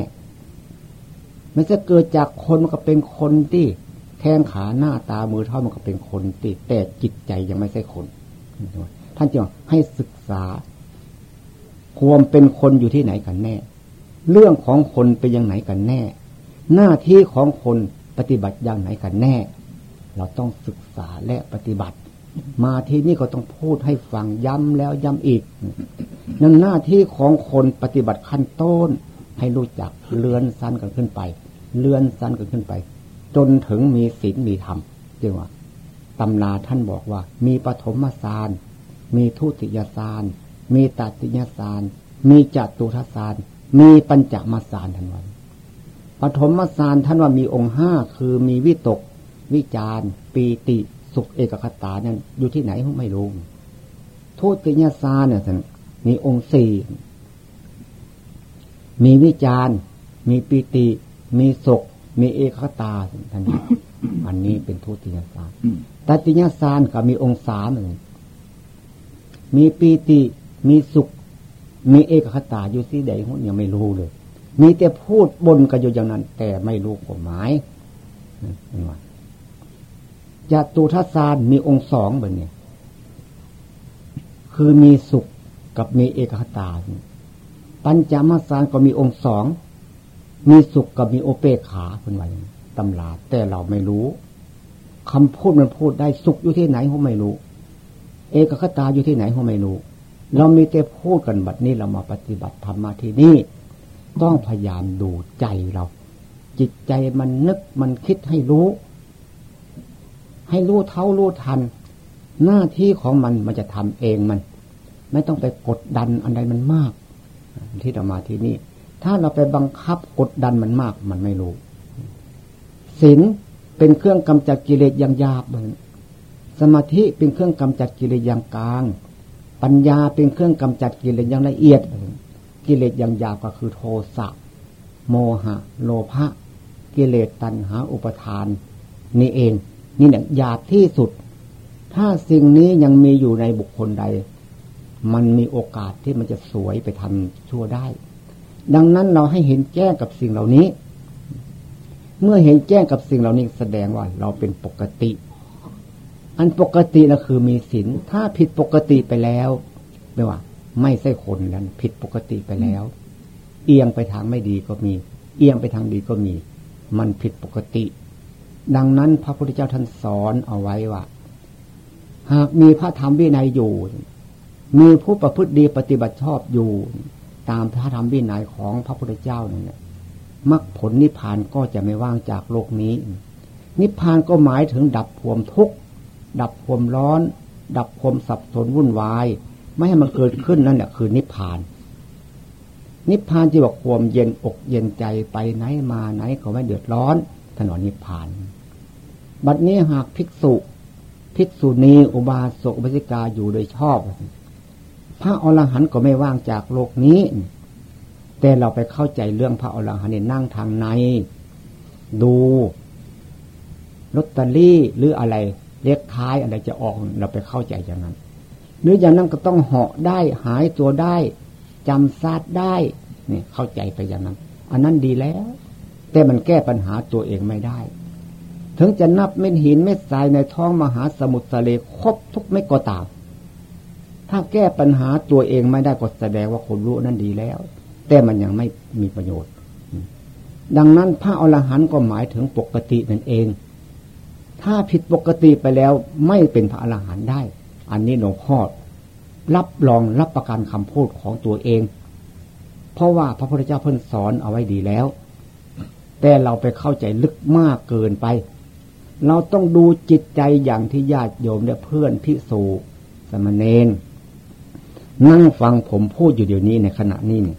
ไมันจะเกิดจากคนมันก็เป็นคนที่ แข้งขาหน้าตามือเท้ามันก็เป็นคนติดแต่จิตใจยังไม่ใช่คน ท่านจึงให้ศึกษา ความเป็นคนอยู่ที่ไหนกันแน่ เรื่องของคนเป็นยังไงกันแน่ หน้าที่ของคนปฏิบัติอย่างไหนกันแน่ เราต้องศึกษาและปฏิบัติ มาที่นี่ก็ต้องพูดให้ฟังย้ำแล้วย้ำอีกนั่นหน้าที่ของคนปฏิบัติขั้นต้น ให้รู้จักเลื่อนสั้นกันขึ้นไป เลื่อนสั้นกันขึ้นไป จนถึงมีศีลมีธรรมจึงว่าตำนาท่านบอกว่า มีปฐมสารมีทุติยสารมีตัติยสารมีจัตุทัสารมีปัญจมาสารท่านว่าปฐมสารท่านว่ามีองค์ห้าคือมีวิตก วิจารปีติสุขเอกคตานั่นอยู่ที่ไหนผมไม่รู้ทุติยสารเนี่ยท่านมีองค์สี่มีวิจารมีปีติ มีสุข มีเอกตาท่านอันนี้เป็นทุติยสารตัติยสารก็มีองค์สามเลยมีปีติมีสุข มีเอกคตาอยู่ที่ใดหุ่นยังไม่รู้เลย มีแต่พูดบนกันอยู่อย่างนั้น แต่ไม่รู้ความหมายจะตูทัศานมีองค์สองแบบนี้คือมีสุขกับมีเอกคตา ปัญจมาสารก็มีองค์สอง มีสุขกับมีโอเปขาเป็นไงตำราแต่เราไม่รู้คำพูดมันพูดได้สุขอยู่ที่ไหนเขาไม่รู้ เอกคตาอยู่ที่ไหนเขาไม่รู้ เรามีแต่พูดกันบัดนี้เรามาปฏิบัติธรรมมาที่นี่ ต้องพยายามดูใจเรา จิตใจมันนึกมันคิดให้รู้ ให้รู้เท่ารู้ทัน หน้าที่ของมันมันจะทำเองมัน ไม่ต้องไปกดดันอันใดมันมาก ที่เรามาที่นี่ ถ้าเราไปบังคับกดดันมันมาก มันไม่รู้ศีลเป็นเครื่องกำจัดกิเลสอย่างหยาบสมาธิเป็นเครื่องกำจัดกิเลสอย่างกลาง ปัญญาเป็นเครื่องกำจัดกิเลสอย่างละเอียด กิเลสอย่างหยาบก็คือโทสะโมหะ โลภะกิเลสตัณหาอุปทาน นี่เอง นี่เนี่ยหยาบที่สุด ถ้าสิ่งนี้ยังมีอยู่ในบุคคลใด มันมีโอกาสที่มันจะสวยไปทำชั่วได้ ดังนั้นเราให้เห็นแจ้งกับสิ่งเหล่านี้ เมื่อเห็นแจ้งกับสิ่งเหล่านี้แสดงว่า เราเป็นปกติ อันปกตินะคือมีศีลถ้าผิดปกติไปแล้วไม่ว่า ไม่ใช่คนแล้วผิดปกติไปแล้ว เอียงไปทางไม่ดีก็มี เอียงไปทางดีก็มี มันผิดปกติ ดังนั้นพระพุทธเจ้าท่านสอนเอาไว้ว่าหากมีพระธรรมวินัยอยู่ มีผู้ประพฤติดีปฏิบัติชอบอยู่ ตามพระธรรมวินัยของพระพุทธเจ้าเนี่ยมรรคผลนิพพานก็จะไม่ว่างจากโลกนี้ นิพพานก็หมายถึงดับความทุกข์ดับความร้อน ดับความสับสนวุ่นวาย ไม่ให้มันเกิดขึ้นนั่นแหละคือนิพพาน นิพพานที่บอกความเย็นอกเย็นใจไปไหนมาไหนก็ไม่เดือดร้อนถนนนิพพาน บัดนี้หากภิกษุ ภิกษุณีอุบาสกอุบาสิกาอยู่โดยชอบ พระอรหันต์ก็ไม่ว่างจากโลกนี้ แต่เราไปเข้าใจเรื่องพระอรหันต์เนี่ยนั่งทางใน ดูลอตเตอรี่หรืออะไรเรียกท้ายอะไรจะออกเราไปเข้าใจอย่างนั้น หรืออย่างนั้นก็ต้องเหาะได้หายตัวได้จำซาดได้เนี่ยเข้าใจไปอย่างนั้น อันนั้นดีแล้ว แต่มันแก้ปัญหาตัวเองไม่ได้ ถึงจะนับเม็ดหินเม็ดทรายในท้องมหาสมุทรทะเลครบทุกเม็ดก็ตาม ถ้าแก้ปัญหาตัวเองไม่ได้ก็แสดงว่าคนรู้นั่นดีแล้ว แต่มันยังไม่มีประโยชน์ ดังนั้นพระอรหันต์ก็หมายถึงปกตินั่นเอง ถ้าผิดปกติไปแล้วไม่เป็นพระอรหันต์ได้ อันนี้หลวงพ่อรับรองรับประกันคำพูดของตัวเอง เพราะว่าพระพุทธเจ้าเพิ่นสอนเอาไว้ดีแล้ว แต่เราไปเข้าใจลึกมากเกินไป เราต้องดูจิตใจอย่างที่ญาติโยมและเพื่อนพิสูจสมณเณร นั่งฟังผมพูดอยู่เดี๋ยวนี้ในขณะนี้นี่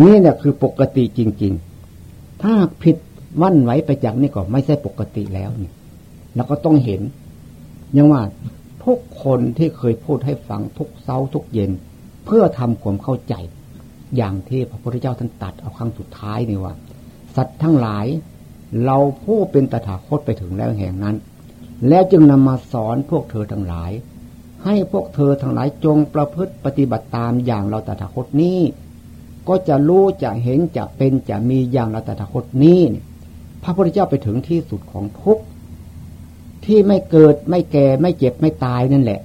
นี่เนี่ยคือปกติจริง ๆ ถ้าผิดวันไหวไปจากนี่ก็ไม่ใช่ปกติแล้วนี่แล้วก็ต้องเห็น ยังว่าทุกคนที่เคยพูดให้ฟังทุกเช้าทุกเย็น เพื่อทำความเข้าใจ อย่างที่พระพุทธเจ้าท่านตัดเอาครั้งสุดท้ายนี่ว่า สัตว์ทั้งหลาย เราผู้เป็นตถาคตไปถึงแล้วแห่งนั้น แล้วจึงนำมาสอนพวกเธอทั้งหลาย ให้พวกเธอทั้งหลายจงประพฤติปฏิบัติตามอย่างเราตถาคตนี้ ก็จะรู้จะเห็นจะเป็นจะมีอย่างเราตถาคตนี้พระพุทธเจ้าไปถึงที่สุดของทุกที่ไม่เกิดไม่แก่ไม่เจ็บไม่ตายนั่นแหละ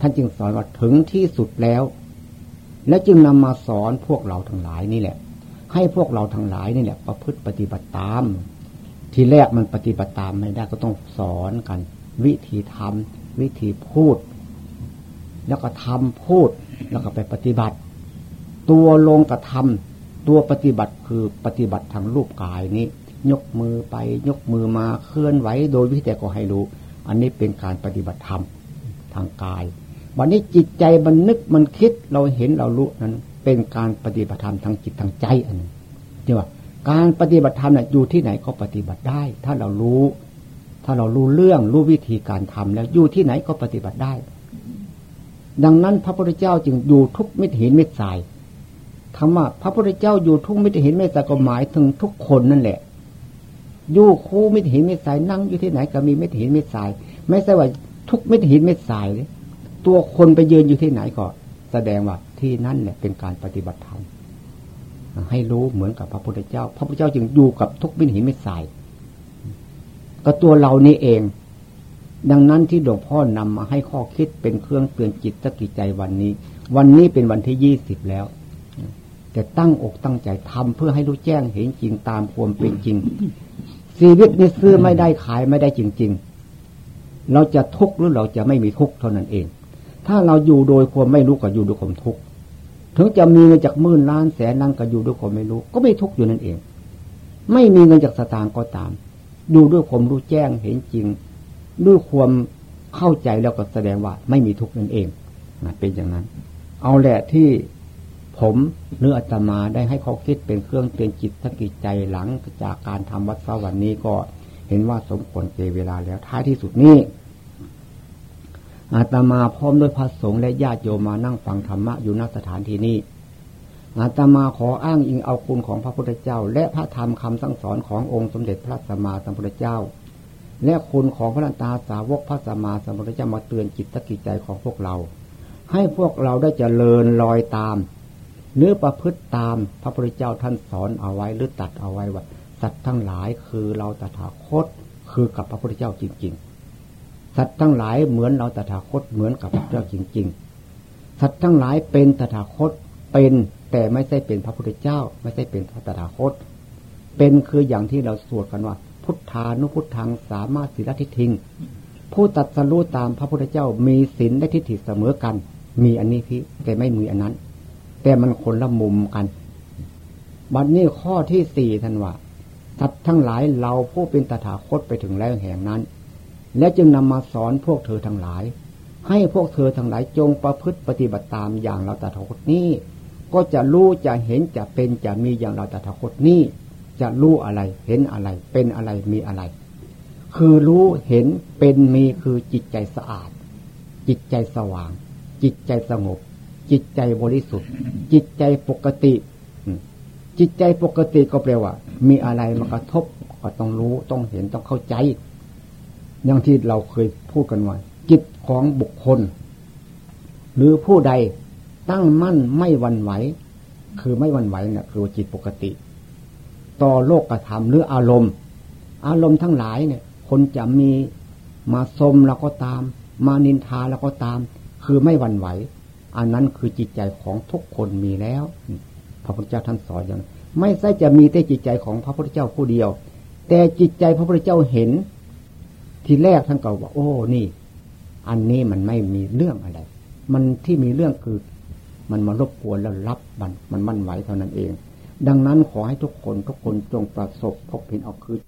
ท่านจึงสอนว่าถึงที่สุดแล้ว และจึงนำมาสอนพวกเราทั้งหลายนี่แหละ ให้พวกเราทั้งหลายนี่แหละ ประพฤติปฏิบัติตาม ทีแรกมันปฏิบัติตามไม่ได้ก็ต้องสอนกัน วิธีทำวิธีพูด แล้วก็ทำพูดแล้วก็ไปปฏิบัติ ตัวลงกระทำตัวปฏิบัติคือปฏิบัติทางรูปกายนี้ ยกมือไปยกมือมาเคลื่อนไหวโดยวิธีแต่ก็ให้รู้ อันนี้เป็นการปฏิบัติธรรมทางกายวันนี้จิตใจมันนึกมันคิดเราเห็นเรารู้นั้น เป็นการปฏิบัติธรรมทางจิตทางใจอันนี้ที่ว่าการปฏิบัติธรรมเนี่ยอยู่ที่ไหนก็ปฏิบัติได้ ถ้าเรารู้ ถ้าเรารู้เรื่องรู้วิธีการทำแล้วอยู่ที่ไหนก็ปฏิบัติได้ ดังนั้นพระพุทธเจ้าจึงอยู่ทุกมิตรหินมิตรสายคำว่าพระพุทธเจ้าอยู่ทุกมิตรหินมิตรสายก็หมายถึงทุกคนนั่นแหละยู่คู่มิตรหินมิตรสายนั่งอยู่ที่ไหนก็มีมิตรหินมิตรสาย ไม่ใช่ว่าทุกมิตรหินมิตรสายเลยตัวคนไปยืนอยู่ที่ไหนก็ แสดงว่าที่นั่นเนี่ยเป็นการปฏิบัติธรรมให้รู้เหมือนกับพระพุทธเจ้า พระพุทธเจ้าจึงอยู่กับทุกมิตรหินมิตรสาย ก็ตัวเรานี่เอง ดังนั้นที่หลวงพ่อนำมาให้ข้อคิดเป็นเครื่องเตือนจิตตะกิจใจวันนี้ วันนี้เป็นวันที่ยี่สิบแล้วแต่ตั้งอกตั้งใจทำเพื่อให้รู้แจ้งเห็นจริงตามความเป็นจริง ชีวิตนี้ซื้อไม่ได้ขายไม่ได้จริง ๆ เราจะทุกข์หรือเราจะไม่มีทุกข์เท่านั้นเอง ถ้าเราอยู่โดยความไม่รู้ก็อยู่ด้วยความทุกข์ถึงจะมีเงินจากหมื่นล้านแสนนั่งก็อยู่ด้วยความไม่รู้ ก็ไม่ทุกข์อยู่นั่นเอง ไม่มีเงินจากสตางค์ก็ตาม ดูด้วยความรู้แจ้งเห็นจริง ด้วยความเข้าใจแล้วก็แสดงว่าไม่มีทุกข์นั่นเองเป็นอย่างนั้น เอาแหละที่ผมเนื้ออาตมาได้ให้เขาคิดเป็นเครื่องเตือนจิตสกิจใจหลังจากการทำวัดเช้าวันนี้ก็เห็นว่าสมควรเกเวลาแล้วท้ายที่สุดนี้อาตมาพร้อมด้วยพระสงฆ์และญาติโยมมานั่งฟังธรรมะอยู่ณสถานที่นี้อาตมาขออ้างอิงเอาคุณของพระพุทธเจ้า และพระธรรมคำสั่งสอนขององค์สมเด็จพระสัมมาสัมพุทธเจ้า และคุณของพระลันตาสาวกพระสัมมาสัมพุทธเจ้ามาเตือนจิตตะกิจใจของพวกเรา ให้พวกเราได้เจริญลอยตามเนื้อประพฤติตามพระพุทธเจ้าท่านสอนเอาไว้หรือตัดเอาไว้ว่าสัตว์ทั้งหลายคือเราตถาคตคือกับพระพุทธเจ้าจริง ๆ สัตว์ทั้งหลายเหมือนเราตถาคตเหมือนกับพระพุทธเจ้าจริง ๆ สัตว์ทั้งหลายเป็นตถาคตเป็นแต่ไม่ใช่เป็นพระพุทธเจ้า ไม่ใช่เป็นพระตถาคต เป็นคืออย่างที่เราสวดกันว่า พุทธานุพุทธังสามารถสิรทิทิงผู้ตัดสรู้ตามพระพุทธเจ้ามีศีลและทิฏฐิเสมอกัน มีอันนี้ที่แต่ไม่มีอันนั้น แต่มันคนละมุมกันบัดนี้ข้อที่สี่ท่านว่าสัตว์ทั้งหลายเราผู้เป็นตถาคตไปถึงแล้วแห่งนั้น และจึงนำมาสอนพวกเธอทั้งหลาย ให้พวกเธอทั้งหลายจงประพฤติปฏิบัติตามอย่างเราตถาคตนี้ ก็จะรู้จะเห็นจะเป็นจะมีอย่างเราตถาคตนี้ จะรู้อะไร เห็นอะไร เป็นอะไรมีอะไร คือรู้เห็นเป็นมีคือจิตใจสะอาด จิตใจสว่าง จิตใจสงบ จิตใจบริสุทธิ์ จิตใจปกติ จิตใจปกติก็แปลว่า มีอะไรมากระทบก็ต้องรู้ต้องเห็นต้องเข้าใจ อย่างที่เราเคยพูดกันว่าจิตของบุคคล หรือผู้ใดตั้งมั่นไม่วันไหว คือไม่วันไหวเนี่ยคือจิตปกติ ต่อโลกกระทำหรืออารมณ์ อารมณ์ทั้งหลายเนี่ย คนจะมีมาสมแล้วก็ตาม มานินทาแล้วก็ตาม คือไม่วันไหว อันนั้นคือจิตใจของทุกคนมีแล้ว พระพุทธเจ้าท่านสอนอย่างไม่ใช่จะมีแต่จิตใจของพระพุทธเจ้าผู้เดียว แต่จิตใจพระพุทธเจ้าเห็น ทีแรกท่านก็ว่า โอ้นี่ อันนี้มันไม่มีเรื่องอะไร มันที่มีเรื่องคือ มันมารบกวนแล้วรับมันมันมั่นไหวเท่านั้นเอง ดังนั้นขอให้ทุกคนทุกคนจงประสบพบเห็นเอาคือ